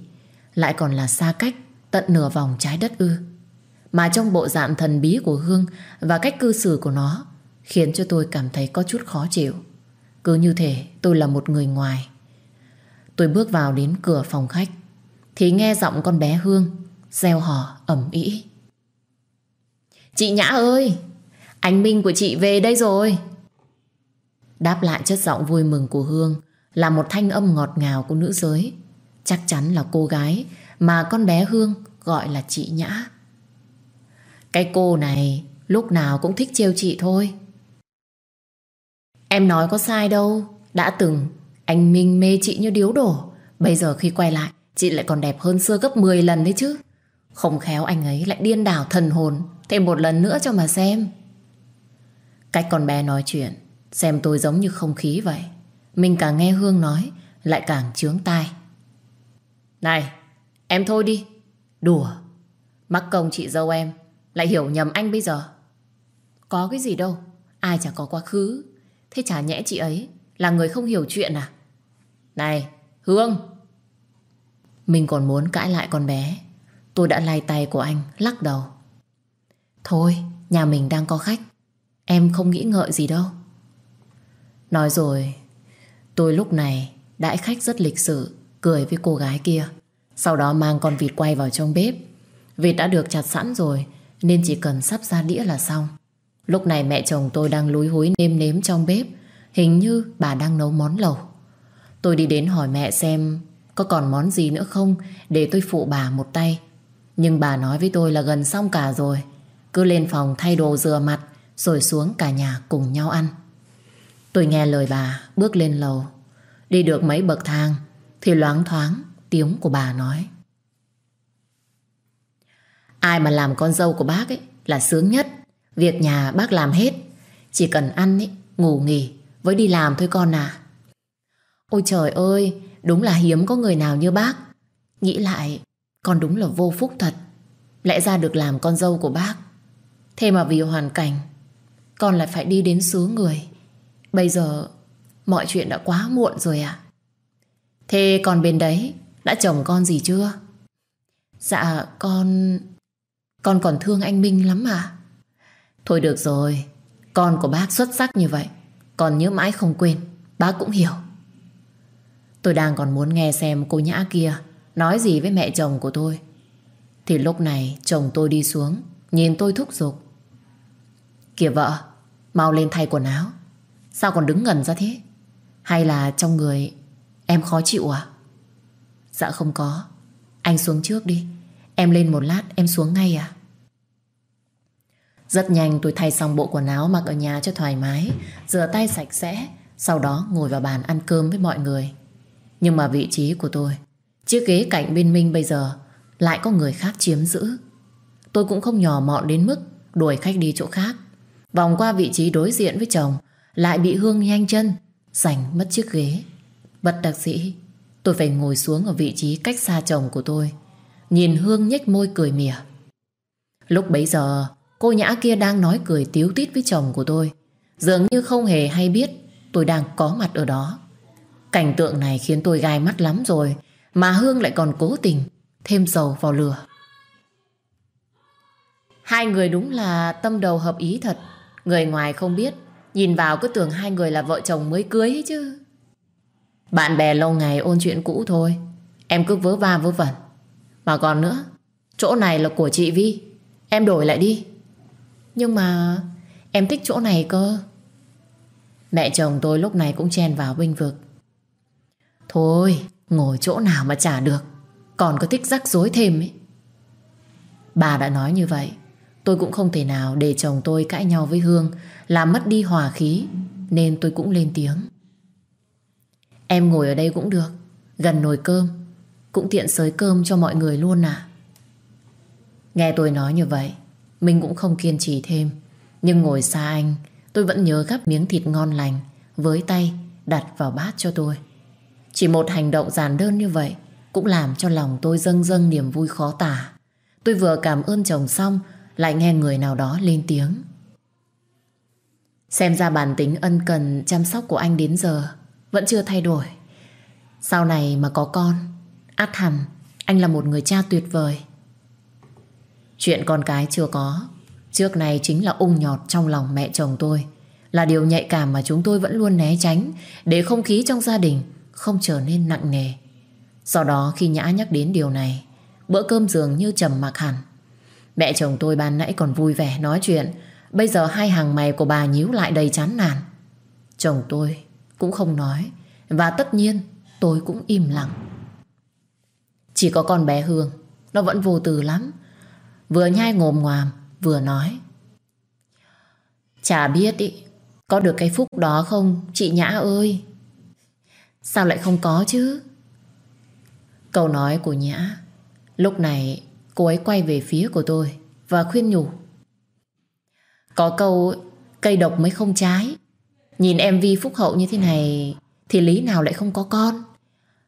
Lại còn là xa cách tận nửa vòng trái đất ư? Mà trong bộ dạng thần bí của Hương và cách cư xử của nó khiến cho tôi cảm thấy có chút khó chịu. Cứ như thể tôi là một người ngoài. Tôi bước vào đến cửa phòng khách thì nghe giọng con bé Hương reo hò ẩm ý. Chị Nhã ơi, anh Minh của chị về đây rồi. Đáp lại chất giọng vui mừng của Hương là một thanh âm ngọt ngào của nữ giới. Chắc chắn là cô gái mà con bé Hương gọi là chị Nhã. Cái cô này lúc nào cũng thích trêu chị thôi. Em nói có sai đâu. Đã từng anh Minh mê chị như điếu đổ. Bây giờ khi quay lại, chị lại còn đẹp hơn xưa gấp 10 lần đấy chứ. Không khéo anh ấy lại điên đảo thần hồn thêm một lần nữa cho mà xem. Cách con bé nói chuyện, xem tôi giống như không khí vậy. Mình càng nghe Hương nói lại càng trướng tai. Này, em thôi đi. Đùa. Mắc công chị dâu em lại hiểu nhầm anh bây giờ. Có cái gì đâu. Ai chả có quá khứ. Thế chả nhẽ chị ấy là người không hiểu chuyện à? Này, Hương! Mình còn muốn cãi lại con bé. Tôi đã lay tay của anh, lắc đầu. Thôi, nhà mình đang có khách. Em không nghĩ ngợi gì đâu. Nói rồi, tôi lúc này đãi khách rất lịch sự, cười với cô gái kia. Sau đó mang con vịt quay vào trong bếp. Vịt đã được chặt sẵn rồi, nên chỉ cần sắp ra đĩa là xong. Lúc này mẹ chồng tôi đang lúi húi nêm nếm trong bếp. Hình như bà đang nấu món lẩu. Tôi đi đến hỏi mẹ xem có còn món gì nữa không để tôi phụ bà một tay. Nhưng bà nói với tôi là gần xong cả rồi. Cứ lên phòng thay đồ rửa mặt rồi xuống cả nhà cùng nhau ăn. Tôi nghe lời bà bước lên lầu. Đi được mấy bậc thang thì loáng thoáng tiếng của bà nói. Ai mà làm con dâu của bác ấy là sướng nhất. Việc nhà bác làm hết. Chỉ cần ăn ấy, ngủ nghỉ với đi làm thôi con à. Ôi trời ơi, đúng là hiếm có người nào như bác. Nghĩ lại, con đúng là vô phúc thật. Lẽ ra được làm con dâu của bác. Thế mà vì hoàn cảnh, con lại phải đi đến xứ người. Bây giờ, mọi chuyện đã quá muộn rồi à? Thế còn bên đấy, đã chồng con gì chưa? Dạ, con... Con còn thương anh Minh lắm à? Thôi được rồi, con của bác xuất sắc như vậy. Còn nhớ mãi không quên, bác cũng hiểu. Tôi đang còn muốn nghe xem cô Nhã kia nói gì với mẹ chồng của tôi. Thì lúc này chồng tôi đi xuống, nhìn tôi thúc giục. Kìa vợ, mau lên thay quần áo. Sao còn đứng ngẩn ra thế? Hay là trong người em khó chịu à? Dạ không có. Anh xuống trước đi. Em lên một lát em xuống ngay à? Rất nhanh tôi thay xong bộ quần áo mặc ở nhà cho thoải mái, rửa tay sạch sẽ, sau đó ngồi vào bàn ăn cơm với mọi người. Nhưng mà vị trí của tôi, chiếc ghế cạnh bên Minh bây giờ lại có người khác chiếm giữ. Tôi cũng không nhỏ mọn đến mức đuổi khách đi chỗ khác. Vòng qua vị trí đối diện với chồng, lại bị Hương nhanh chân, giành mất chiếc ghế. Bất đặc sĩ, tôi phải ngồi xuống ở vị trí cách xa chồng của tôi. Nhìn Hương nhếch môi cười mỉa. Lúc bấy giờ, Cô nhã kia đang nói cười tiếu tít với chồng của tôi Dường như không hề hay biết Tôi đang có mặt ở đó Cảnh tượng này khiến tôi gai mắt lắm rồi Mà Hương lại còn cố tình Thêm dầu vào lửa Hai người đúng là tâm đầu hợp ý thật Người ngoài không biết Nhìn vào cứ tưởng hai người là vợ chồng mới cưới ấy chứ. Bạn bè lâu ngày ôn chuyện cũ thôi. Em cứ vớ va vớ vẩn. Mà còn nữa, Chỗ này là của chị Vi. Em đổi lại đi. Nhưng mà em thích chỗ này cơ. Mẹ chồng tôi lúc này cũng chen vào binh vực. Thôi, Ngồi chỗ nào mà trả được. Còn có thích rắc rối thêm ấy. Bà đã nói như vậy. Tôi cũng không thể nào để chồng tôi cãi nhau với Hương Làm mất đi hòa khí, Nên tôi cũng lên tiếng. Em ngồi ở đây cũng được, Gần nồi cơm, Cũng tiện sới cơm cho mọi người luôn à? Nghe tôi nói như vậy, Mình cũng không kiên trì thêm. Nhưng ngồi xa anh, Tôi vẫn nhớ gắp miếng thịt ngon lành, Với tay, đặt vào bát cho tôi. Chỉ một hành động giản đơn như vậy, Cũng làm cho lòng tôi dâng dâng niềm vui khó tả. Tôi vừa cảm ơn chồng xong lại nghe người nào đó lên tiếng. Xem ra bản tính ân cần chăm sóc của anh đến giờ Vẫn chưa thay đổi. Sau này mà có con, Át hẳn Anh là một người cha tuyệt vời. Chuyện con cái chưa có, Trước này chính là ung nhọt trong lòng mẹ chồng tôi, Là điều nhạy cảm mà chúng tôi vẫn luôn né tránh Để không khí trong gia đình Không trở nên nặng nề. Sau đó khi Nhã nhắc đến điều này, Bữa cơm dường như trầm mặc hẳn. Mẹ chồng tôi ban nãy còn vui vẻ nói chuyện. Bây giờ hai hàng mày của bà nhíu lại đầy chán nản. Chồng tôi cũng không nói, Và tất nhiên tôi cũng im lặng. Chỉ có con bé Hương, Nó vẫn vô từ lắm. Vừa nhai ngồm ngoàm Vừa nói. Chả biết ý, Có được cái phúc đó không, Chị Nhã ơi? Sao lại không có chứ? Câu nói của Nhã, Lúc này cô ấy quay về phía của tôi Và khuyên nhủ. Có câu, Cây độc mới không trái. Nhìn em Vi phúc hậu như thế này Thì lý nào lại không có con?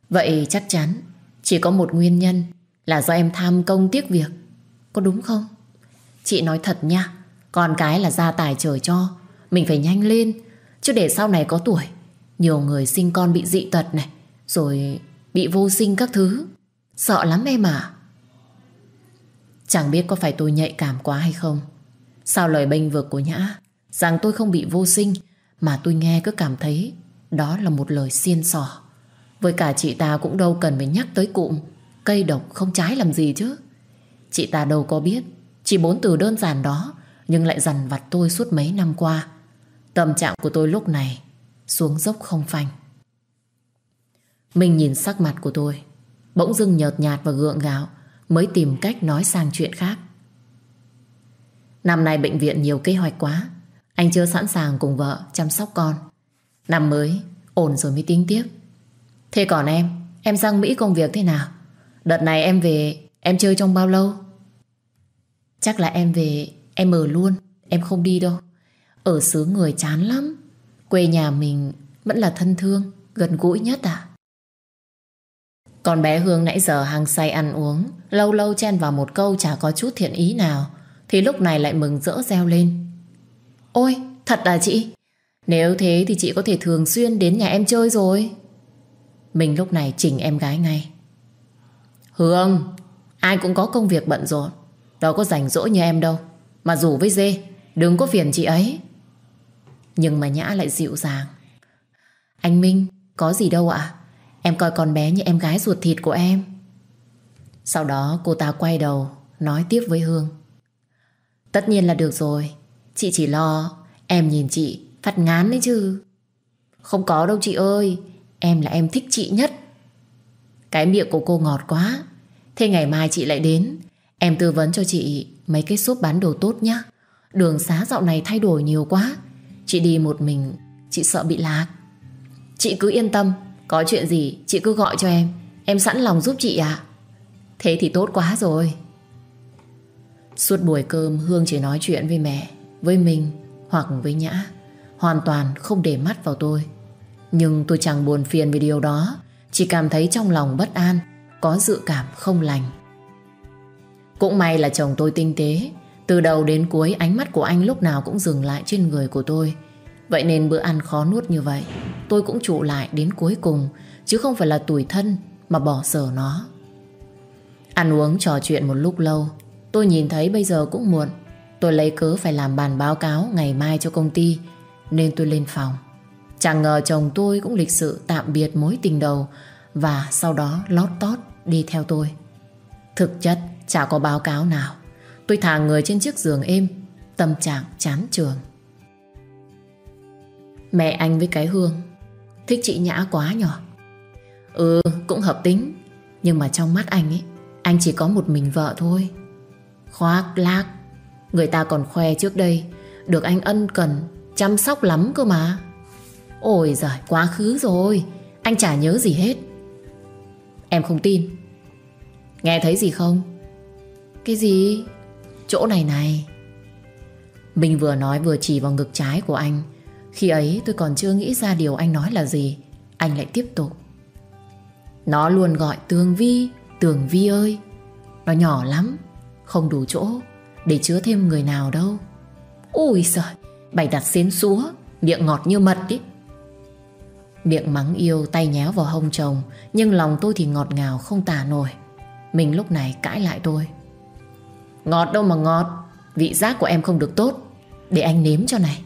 Vậy chắc chắn Chỉ có một nguyên nhân Là do em tham công tiếc việc. Có đúng không? Chị nói thật nha, Con cái là gia tài trời cho, Mình phải nhanh lên, Chứ để sau này có tuổi, Nhiều người sinh con bị dị tật này, Rồi bị vô sinh các thứ. Sợ lắm em à. Chẳng biết có phải tôi nhạy cảm quá hay không. Sao lời bênh vực của Nhã, Rằng tôi không bị vô sinh, Mà tôi nghe cứ cảm thấy Đó là một lời xiên sỏ. Với cả chị ta cũng đâu cần phải nhắc tới cụm, Cây độc không trái làm gì chứ. Chị ta đâu có biết, Chỉ bốn từ đơn giản đó, Nhưng lại dằn vặt tôi suốt mấy năm qua. Tâm trạng của tôi lúc này Xuống dốc không phanh. Mình nhìn sắc mặt của tôi, Bỗng dưng nhợt nhạt và gượng gạo. Mới tìm cách nói sang chuyện khác. Năm nay bệnh viện nhiều kế hoạch quá, Anh chưa sẵn sàng cùng vợ chăm sóc con. Năm mới, Ổn rồi mới tính tiếp. Thế còn em Em sang Mỹ công việc thế nào? Đợt này em về, Em chơi trong bao lâu? Chắc là em về, Em ở luôn, Em không đi đâu. Ở xứ người chán lắm. Quê nhà mình vẫn là thân thương, Gần gũi nhất à? Còn bé Hương nãy giờ hàng say ăn uống, Lâu lâu chen vào một câu chả có chút thiện ý nào, Thì lúc này lại mừng rỡ reo lên. Ôi, thật à chị? Nếu thế thì chị có thể thường xuyên đến nhà em chơi rồi. Mình lúc này chỉnh em gái ngay. Hương, Ai cũng có công việc bận rộn, Đâu có rảnh rỗi như em đâu, Mà rủ với dê, Đừng có phiền chị ấy. Nhưng mà Nhã lại dịu dàng. Anh Minh, Có gì đâu ạ? Em coi con bé như em gái ruột thịt của em. Sau đó, cô ta quay đầu, Nói tiếp với Hương. Tất nhiên là được rồi. Chị chỉ lo, Em nhìn chị, phát ngán đấy chứ. Không có đâu chị ơi, Em là em thích chị nhất. Cái miệng của cô ngọt quá. Thế ngày mai chị lại đến, Em tư vấn cho chị mấy cái shop bán đồ tốt nhá. Đường xá dạo này thay đổi nhiều quá. Chị đi một mình, Chị sợ bị lạc. Chị cứ yên tâm có chuyện gì, chị cứ gọi cho em. Em sẵn lòng giúp chị ạ. Thế thì tốt quá rồi. Suốt buổi cơm, Hương chỉ nói chuyện với mẹ, Với mình hoặc với Nhã. Hoàn toàn không để mắt vào tôi. Nhưng tôi chẳng buồn phiền vì điều đó. Chỉ cảm thấy trong lòng bất an, Có dự cảm không lành. Cũng may là chồng tôi tinh tế. Từ đầu đến cuối, ánh mắt của anh lúc nào cũng dừng lại trên người của tôi. Vậy nên bữa ăn khó nuốt như vậy, Tôi cũng trụ lại đến cuối cùng, Chứ không phải là tuổi thân Mà bỏ sở nó. Ăn uống trò chuyện một lúc lâu, Tôi nhìn thấy bây giờ cũng muộn. Tôi lấy cớ phải làm bàn báo cáo Ngày mai cho công ty, Nên tôi lên phòng. Chẳng ngờ chồng tôi cũng lịch sự tạm biệt mối tình đầu Và sau đó lót tót đi theo tôi. Thực chất chả có báo cáo nào. Tôi thả người trên chiếc giường êm, Tâm trạng chán trường Mẹ anh với cái Hương. Thích chị Nhã quá nhỏ Ừ cũng hợp tính. Nhưng mà trong mắt anh ấy, Anh chỉ có một mình vợ thôi. Khoác lác. Người ta còn khoe trước đây, Được anh ân cần, Chăm sóc lắm cơ mà. Ôi giời, quá khứ rồi. Anh chả nhớ gì hết. Em không tin. Nghe thấy gì không? Cái gì? Chỗ này này. Mình vừa nói vừa chỉ vào ngực trái của anh. Khi ấy tôi còn chưa nghĩ ra điều anh nói là gì. Anh lại tiếp tục. Nó luôn gọi Tường Vi Tường Vi ơi. Nó nhỏ lắm, Không đủ chỗ Để chứa thêm người nào đâu. Ôi giời, Bày đặt xến xúa, Miệng ngọt như mật ý Miệng mắng yêu tay nhéo vào hông chồng, Nhưng lòng tôi thì ngọt ngào không tả nổi. Mình lúc này cãi lại tôi. Ngọt đâu mà ngọt, Vị giác của em không được tốt. Để anh nếm cho này.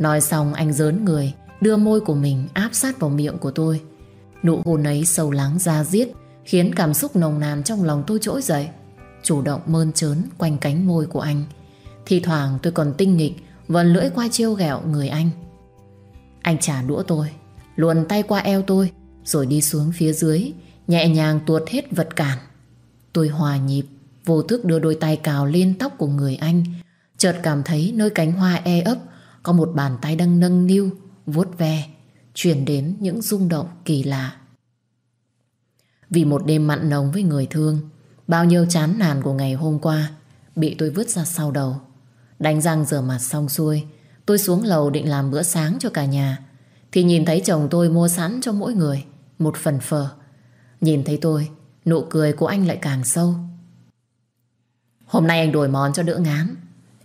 Nói xong anh dớn người, Đưa môi của mình áp sát vào miệng của tôi. Nụ hôn ấy sâu lắng ra giết, Khiến cảm xúc nồng nàn trong lòng tôi trỗi dậy. Chủ động mơn trớn quanh cánh môi của anh. Thì thoảng tôi còn tinh nghịch Vần lưỡi qua chiêu ghẹo người anh. Anh trả đũa tôi, Luồn tay qua eo tôi, Rồi đi xuống phía dưới, Nhẹ nhàng tuột hết vật cản. Tôi hòa nhịp, Vô thức đưa đôi tay cào lên tóc của người anh. Chợt cảm thấy nơi cánh hoa e ấp có một bàn tay đang nâng niu, vuốt ve Truyền đến những rung động kỳ lạ. Vì một đêm mặn nồng với người thương, Bao nhiêu chán nản của ngày hôm qua Bị tôi vứt ra sau đầu. Đánh răng rửa mặt xong xuôi, Tôi xuống lầu định làm bữa sáng cho cả nhà, Thì nhìn thấy chồng tôi mua sẵn cho mỗi người Một phần phở. Nhìn thấy tôi, Nụ cười của anh lại càng sâu. Hôm nay anh đổi món cho đỡ ngán,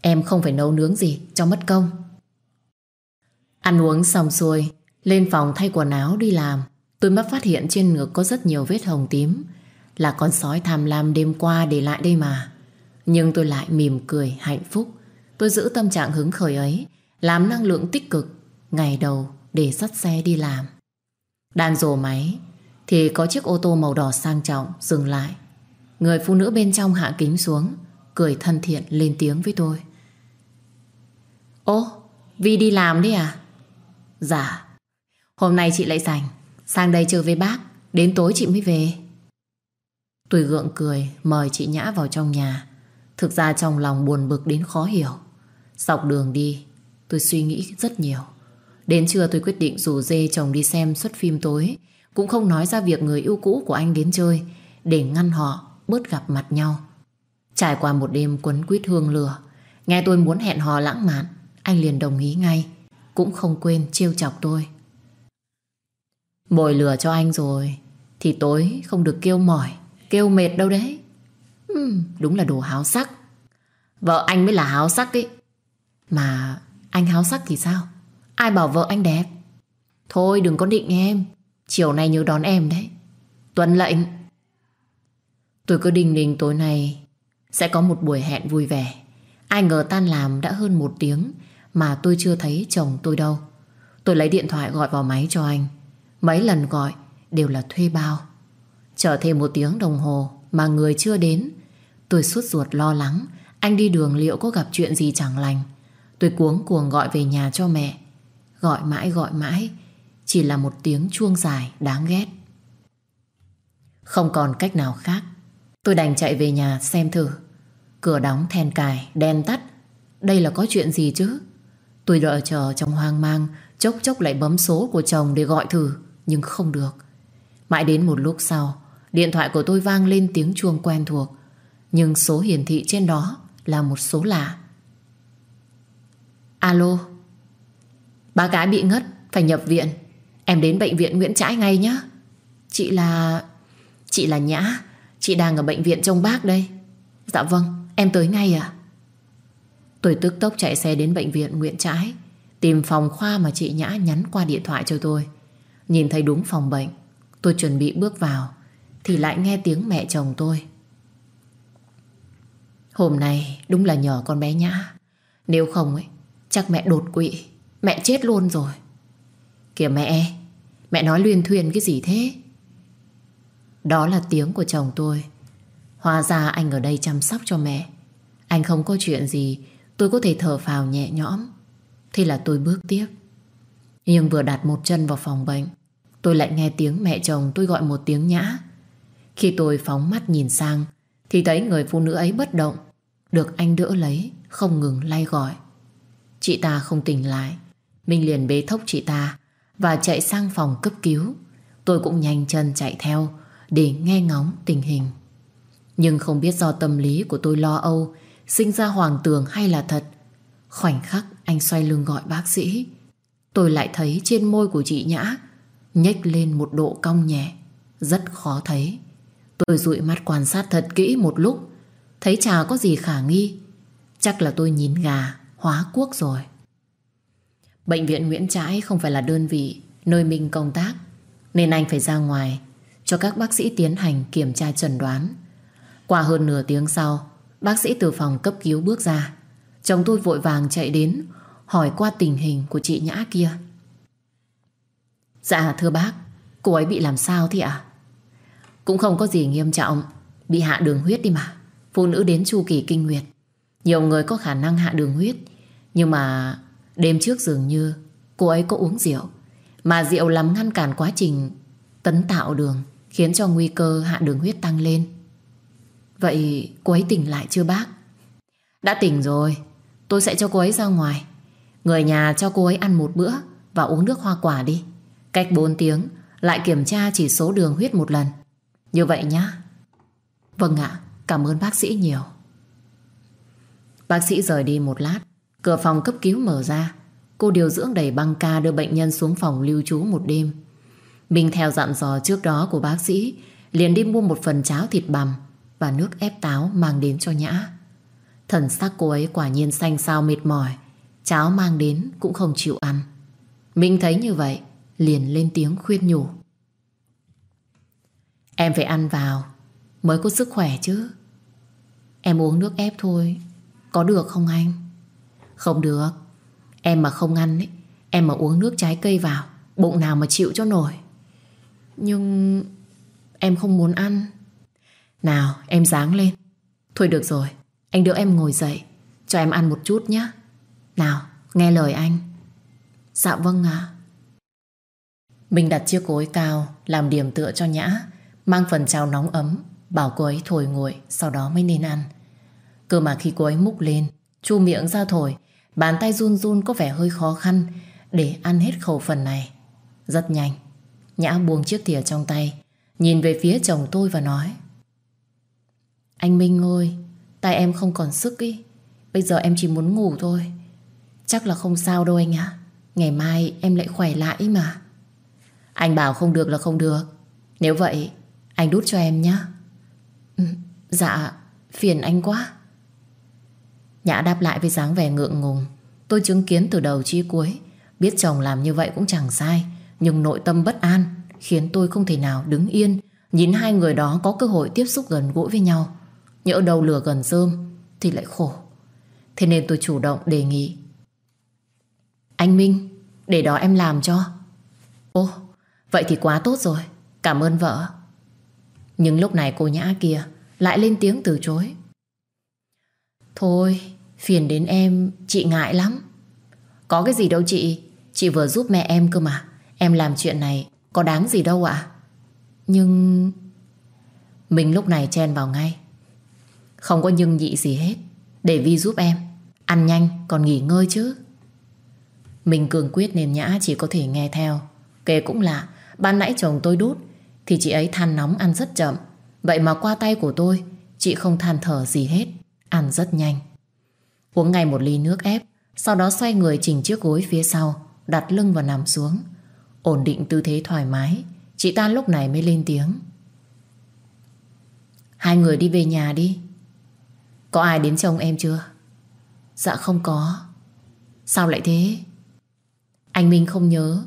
Em không phải nấu nướng gì cho mất công. Ăn uống xong xuôi, Lên phòng thay quần áo đi làm, Tôi mới phát hiện trên ngực có rất nhiều vết hồng tím, Là con sói tham lam đêm qua để lại đây mà. Nhưng tôi lại mỉm cười, hạnh phúc. Tôi giữ tâm trạng hứng khởi ấy, Làm năng lượng tích cực, Ngày đầu để dắt xe đi làm. Đang rồ máy, Thì có chiếc ô tô màu đỏ sang trọng Dừng lại. Người phụ nữ bên trong hạ kính xuống, Cười thân thiện lên tiếng với tôi. Ô, Vi đi làm đấy à? Dạ. Hôm nay chị lại rảnh. Sang đây chơi với bác. Đến tối chị mới về. Tùy gượng cười, Mời chị Nhã vào trong nhà. Thực ra trong lòng buồn bực đến khó hiểu. Dọc đường đi, Tôi suy nghĩ rất nhiều. Đến trưa tôi quyết định rủ dê chồng đi xem suất phim tối. Cũng không nói ra việc người yêu cũ của anh đến chơi, Để ngăn họ bớt gặp mặt nhau. Trải qua một đêm quấn quýt hương lửa, Nghe tôi muốn hẹn hò lãng mạn, Anh liền đồng ý ngay. Cũng không quên trêu chọc tôi. Bồi lửa cho anh rồi Thì tối không được kêu mỏi Kêu mệt đâu đấy. Ừ, Đúng là đồ háo sắc. Vợ anh mới là háo sắc ấy. Mà anh háo sắc thì sao? Ai bảo vợ anh đẹp? Thôi đừng có định em Chiều nay nhớ đón em đấy. Tuân lệnh. Tôi cứ đình đình tối nay Sẽ có một buổi hẹn vui vẻ. Ai ngờ tan làm đã hơn một tiếng mà tôi chưa thấy chồng tôi đâu. Tôi lấy điện thoại gọi vào máy cho anh. Mấy lần gọi đều là thuê bao. Chờ thêm một tiếng đồng hồ Mà người chưa đến, Tôi suốt ruột lo lắng, Anh đi đường liệu có gặp chuyện gì chẳng lành. Tôi cuống cuồng gọi về nhà cho mẹ. Gọi mãi gọi mãi, Chỉ là một tiếng chuông dài đáng ghét. Không còn cách nào khác, Tôi đành chạy về nhà xem thử. Cửa đóng then cài Đèn tắt. Đây là có chuyện gì chứ? Tôi đợi chờ trong hoang mang, Chốc chốc lại bấm số của chồng để gọi thử, Nhưng không được. Mãi đến một lúc sau, Điện thoại của tôi vang lên tiếng chuông quen thuộc, Nhưng số hiển thị trên đó Là một số lạ. Alo Bà gái bị ngất, Phải nhập viện. Em đến bệnh viện Nguyễn Trãi ngay nhé Chị là... Chị là Nhã, Chị đang ở bệnh viện trông bác đây. Dạ vâng Em tới ngay à Tôi tức tốc chạy xe đến bệnh viện Nguyễn Trãi, Tìm phòng khoa mà chị Nhã nhắn qua điện thoại cho tôi. Nhìn thấy đúng phòng bệnh, Tôi chuẩn bị bước vào, Thì lại nghe tiếng mẹ chồng tôi. Hôm nay đúng là nhờ con bé Nhã. Nếu không ấy, Chắc mẹ đột quỵ, Mẹ chết luôn rồi. Kìa mẹ Mẹ nói luyên thuyền cái gì thế? Đó là tiếng của chồng tôi. Hóa ra anh ở đây chăm sóc cho mẹ. Anh không có chuyện gì Tôi có thể thở phào nhẹ nhõm Thế là tôi bước tiếp Nhưng vừa đặt một chân vào phòng bệnh Tôi lại nghe tiếng mẹ chồng tôi gọi một tiếng nhã Khi tôi phóng mắt nhìn sang Thì thấy người phụ nữ ấy bất động Được anh đỡ lấy Không ngừng lay gọi Chị ta không tỉnh lại Mình liền bế thốc chị ta và chạy sang phòng cấp cứu. Tôi cũng nhanh chân chạy theo để nghe ngóng tình hình. Nhưng không biết do tâm lý của tôi lo âu, sinh ra hoàng tường hay là thật. Khoảnh khắc anh xoay lưng gọi bác sĩ, tôi lại thấy trên môi của chị Nhã nhếch lên một độ cong nhẹ, rất khó thấy. Tôi dụi mắt quan sát thật kỹ một lúc, thấy chả có gì khả nghi. Chắc là tôi nhìn gà, hóa quốc rồi. Bệnh viện Nguyễn Trãi không phải là đơn vị nơi mình công tác, nên anh phải ra ngoài cho các bác sĩ tiến hành kiểm tra chẩn đoán. Qua hơn nửa tiếng sau, bác sĩ từ phòng cấp cứu bước ra. Chồng tôi vội vàng chạy đến, hỏi qua tình hình của chị Nhã kia. Dạ thưa bác, cô ấy bị làm sao thế ạ? Cũng không có gì nghiêm trọng, bị hạ đường huyết đi mà. Phụ nữ đến chu kỳ kinh nguyệt. Nhiều người có khả năng hạ đường huyết, nhưng mà đêm trước dường như cô ấy có uống rượu. Mà rượu làm ngăn cản quá trình tấn tạo đường, khiến cho nguy cơ hạ đường huyết tăng lên. Vậy cô ấy tỉnh lại chưa bác? Đã tỉnh rồi, tôi sẽ cho cô ấy ra ngoài. Người nhà cho cô ấy ăn một bữa và uống nước hoa quả đi. Cách 4 tiếng lại kiểm tra chỉ số đường huyết một lần. Như vậy nhá. Vâng ạ, cảm ơn bác sĩ nhiều. Bác sĩ rời đi một lát, cửa phòng cấp cứu mở ra. Cô điều dưỡng đầy băng ca đưa bệnh nhân xuống phòng lưu trú một đêm. Mình theo dặn dò trước đó của bác sĩ, liền đi mua một phần cháo thịt bằm và nước ép táo mang đến cho Nhã. Thần sắc cô ấy quả nhiên xanh xao mệt mỏi, cháo mang đến cũng không chịu ăn. minh thấy như vậy, liền lên tiếng khuyên nhủ. Em phải ăn vào mới có sức khỏe chứ. Em uống nước ép thôi, có được không anh? Không được. Em mà không ăn ấy, em mà uống nước trái cây vào, bụng nào mà chịu cho nổi. Nhưng em không muốn ăn. Nào, em dáng lên. Thôi được rồi, anh đỡ em ngồi dậy, cho em ăn một chút nhé. Nào, nghe lời anh. Dạ vâng ạ. Mình đặt chiếc cối cao Làm điểm tựa cho Nhã Mang phần cháo nóng ấm Bảo cô ấy thổi nguội Sau đó mới nên ăn Cơ mà khi cô ấy múc lên Chu miệng ra thổi Bàn tay run run có vẻ hơi khó khăn Để ăn hết khẩu phần này Rất nhanh Nhã buông chiếc thìa trong tay Nhìn về phía chồng tôi và nói anh Minh ơi Tay em không còn sức ý. Bây giờ em chỉ muốn ngủ thôi. Chắc là không sao đâu anh ạ. Ngày mai em lại khỏe lại mà. Anh bảo không được là không được. Nếu vậy anh đút cho em nhé ừ, Dạ Phiền anh quá. Nhã đáp lại với dáng vẻ ngượng ngùng. Tôi chứng kiến từ đầu chi cuối. Biết chồng làm như vậy cũng chẳng sai. Nhưng nội tâm bất an Khiến tôi không thể nào đứng yên. Nhìn hai người đó có cơ hội tiếp xúc gần gũi với nhau. Nhỡ đầu lửa gần rơm, Thì lại khổ. Thế nên tôi chủ động đề nghị. Anh Minh, Để đó em làm cho. Ô, Vậy thì quá tốt rồi. Cảm ơn vợ. Nhưng lúc này cô nhã kia Lại lên tiếng từ chối. Thôi, Phiền đến em, Chị ngại lắm. Có cái gì đâu chị. Chị vừa giúp mẹ em cơ mà. Em làm chuyện này Có đáng gì đâu ạ. Nhưng Mình lúc này chen vào ngay. Không có nhưng nhị gì hết. Để Vi giúp em. Ăn nhanh, còn nghỉ ngơi chứ. Mình cường quyết nên Nhã chỉ có thể nghe theo. Kể cũng lạ, Ban nãy chồng tôi đút, Thì chị ấy than nóng ăn rất chậm. Vậy mà qua tay của tôi, Chị không than thở gì hết, Ăn rất nhanh. Uống ngay một ly nước ép, Sau đó xoay người chỉnh chiếc gối phía sau, Đặt lưng và nằm xuống. Ổn định tư thế thoải mái, Chị ta lúc này mới lên tiếng. Hai người đi về nhà đi. Có ai đến trông em chưa? Dạ không có. Sao lại thế? Anh Minh không nhớ.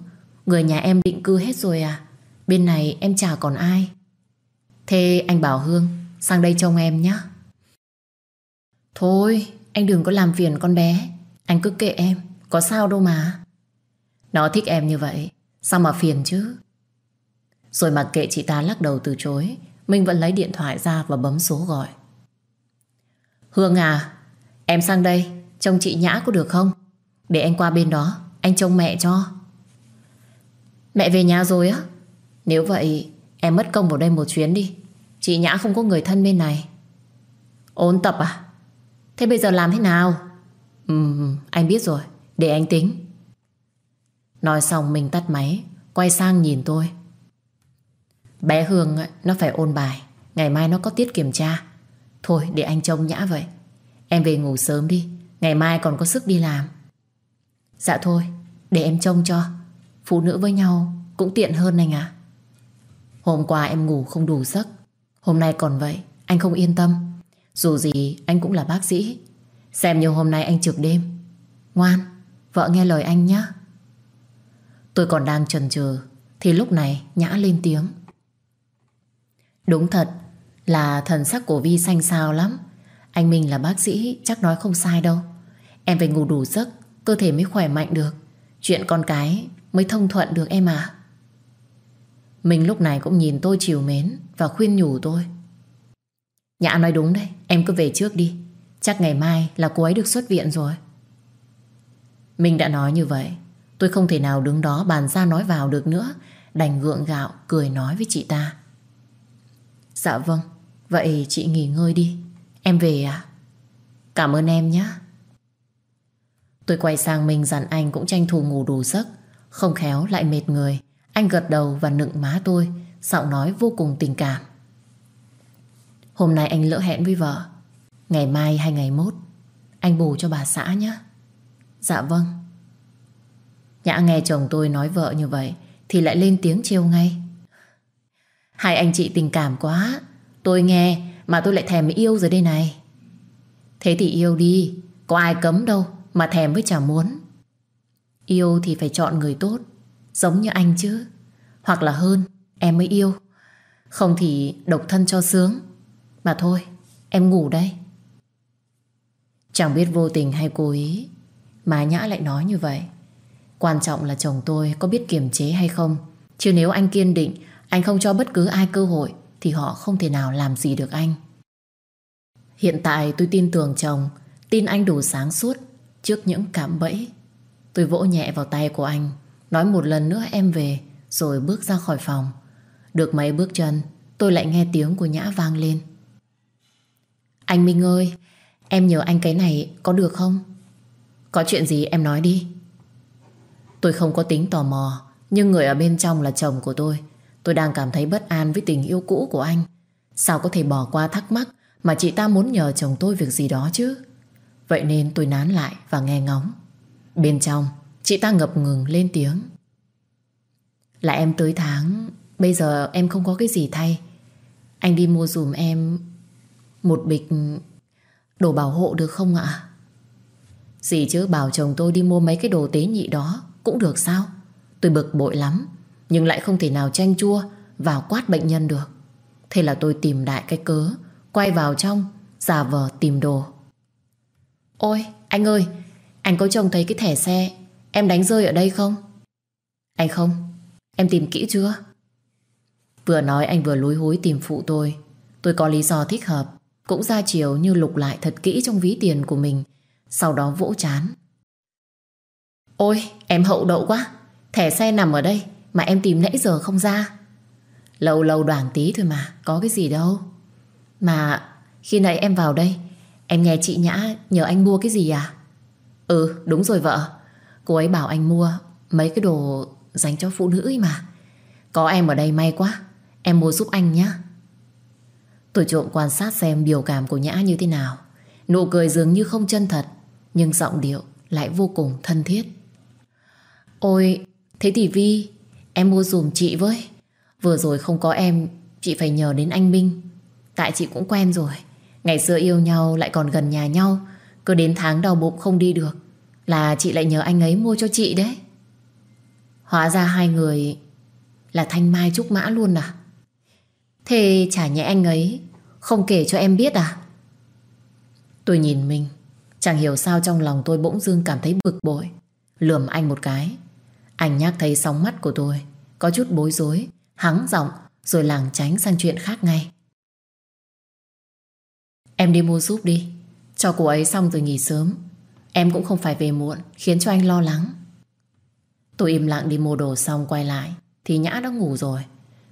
Người nhà em định cư hết rồi à? Bên này em chả còn ai. Thế anh bảo Hương, Sang đây trông em nhé Thôi, anh đừng có làm phiền con bé. Anh cứ kệ em, Có sao đâu mà. Nó thích em như vậy, Sao mà phiền chứ? Rồi mặc kệ chị ta lắc đầu từ chối Mình vẫn lấy điện thoại ra và bấm số gọi. Hương à Em sang đây, Trông chị Nhã có được không? Để anh qua bên đó, Anh trông mẹ cho. Mẹ về nhà rồi á. Nếu vậy, em mất công vào đây một chuyến đi. Chị Nhã không có người thân bên này. Ôn tập à? Thế bây giờ làm thế nào? Ừ anh biết rồi, Để anh tính. Nói xong mình tắt máy, Quay sang nhìn tôi. Bé Hương ấy nó phải ôn bài, Ngày mai nó có tiết kiểm tra. Thôi, để anh trông nhã vậy. Em về ngủ sớm đi. Ngày mai còn có sức đi làm. Dạ thôi, để em trông cho. Phụ nữ với nhau cũng tiện hơn anh à Hôm qua em ngủ không đủ giấc. Hôm nay còn vậy, Anh không yên tâm. Dù gì, anh cũng là bác sĩ. Xem như hôm nay anh trực đêm. Ngoan, Vợ nghe lời anh nhé Tôi còn đang chần chừ, Thì lúc này Nhã lên tiếng. Đúng thật là thần sắc của Vi xanh xao lắm. Anh Minh là bác sĩ, Chắc nói không sai đâu. Em phải ngủ đủ giấc, Cơ thể mới khỏe mạnh được. Chuyện con cái mới thông thuận được em à Mình lúc này cũng nhìn tôi chiều mến Và khuyên nhủ tôi. Nhã nói đúng đấy, Em cứ về trước đi. Chắc ngày mai là cô ấy được xuất viện rồi. Mình đã nói như vậy. Tôi không thể nào đứng đó bàn ra nói vào được nữa. Đành gượng gạo, cười nói với chị ta. Dạ vâng. Vậy chị nghỉ ngơi đi. Em về à Cảm ơn em nhé. Tôi quay sang mình dặn anh cũng tranh thủ ngủ đủ giấc. Không khéo lại mệt người. Anh gật đầu và nựng má tôi, Giọng nói vô cùng tình cảm. Hôm nay anh lỡ hẹn với vợ. Ngày mai hay ngày mốt, Anh bù cho bà xã nhé. Dạ vâng. Nhã nghe chồng tôi nói vợ như vậy Thì lại lên tiếng trêu ngay. Hai anh chị tình cảm quá. Tôi nghe mà tôi lại thèm yêu rồi đây này. Thế thì yêu đi, Có ai cấm đâu Mà thèm với chả muốn. Yêu thì phải chọn người tốt, Giống như anh chứ. Hoặc là hơn, em mới yêu. Không thì độc thân cho sướng. Mà thôi, em ngủ đây. Chẳng biết vô tình hay cố ý, Mà Nhã lại nói như vậy. Quan trọng là chồng tôi có biết kiềm chế hay không. Chứ nếu anh kiên định, Anh không cho bất cứ ai cơ hội. Thì họ không thể nào làm gì được anh. Hiện tại tôi tin tưởng chồng, Tin anh đủ sáng suốt Trước những cạm bẫy. Tôi vỗ nhẹ vào tay của anh, Nói một lần nữa em về, Rồi bước ra khỏi phòng. Được mấy bước chân, Tôi lại nghe tiếng của Nhã vang lên. Anh Minh ơi, Em nhờ anh cái này có được không? Có chuyện gì em nói đi. Tôi không có tính tò mò, Nhưng người ở bên trong là chồng của tôi Tôi đang cảm thấy bất an với tình yêu cũ của anh. Sao có thể bỏ qua thắc mắc Mà chị ta muốn nhờ chồng tôi việc gì đó chứ? Vậy nên tôi nán lại và nghe ngóng. Bên trong, Chị ta ngập ngừng lên tiếng. Là em tới tháng, Bây giờ em không có cái gì thay. Anh đi mua dùm em Một bịch Đồ bảo hộ được không ạ? Gì chứ, bảo chồng tôi đi mua mấy cái đồ tế nhị đó Cũng được sao? Tôi bực bội lắm. Nhưng lại không thể nào tranh chua, Vào quát bệnh nhân được. Thế là tôi tìm đại cái cớ, Quay vào trong, Giả vờ tìm đồ. Ôi, anh ơi, Anh có trông thấy cái thẻ xe, Em đánh rơi ở đây không? Anh không, Em tìm kỹ chưa? Vừa nói anh vừa lúi húi tìm phụ tôi. Tôi có lý do thích hợp, cũng ra chiều như lục lại thật kỹ trong ví tiền của mình, Sau đó vỗ chán. Ôi, em hậu đậu quá, Thẻ xe nằm ở đây. Mà em tìm nãy giờ không ra. Lâu lâu đoàn tí thôi mà, Có cái gì đâu. Mà khi nãy em vào đây, Em nghe chị Nhã nhờ anh mua cái gì à? Ừ đúng rồi vợ. Cô ấy bảo anh mua Mấy cái đồ dành cho phụ nữ ấy mà. Có em ở đây may quá, Em mua giúp anh nhé Tôi trộm quan sát xem biểu cảm của Nhã như thế nào. Nụ cười dường như không chân thật, Nhưng giọng điệu lại vô cùng thân thiết. Ôi, Thế thì Vi Em mua dùm chị với. Vừa rồi không có em, Chị phải nhờ đến anh Minh. Tại chị cũng quen rồi. Ngày xưa yêu nhau lại còn gần nhà nhau. Cứ đến tháng đầu bụng không đi được, Là chị lại nhờ anh ấy mua cho chị đấy. Hóa ra hai người Là Thanh Mai Trúc Mã luôn à? Thế chả nhẽ anh ấy Không kể cho em biết à? Tôi nhìn mình Chẳng hiểu sao trong lòng tôi bỗng dưng cảm thấy bực bội. Lườm anh một cái, Anh nhắc thấy sóng mắt của tôi. Có chút bối rối, Hắng giọng, rồi làng tránh sang chuyện khác ngay. Em đi mua giúp đi. Cho cô ấy xong rồi nghỉ sớm. Em cũng không phải về muộn, Khiến cho anh lo lắng. Tôi im lặng đi mua đồ xong quay lại, Thì Nhã đã ngủ rồi.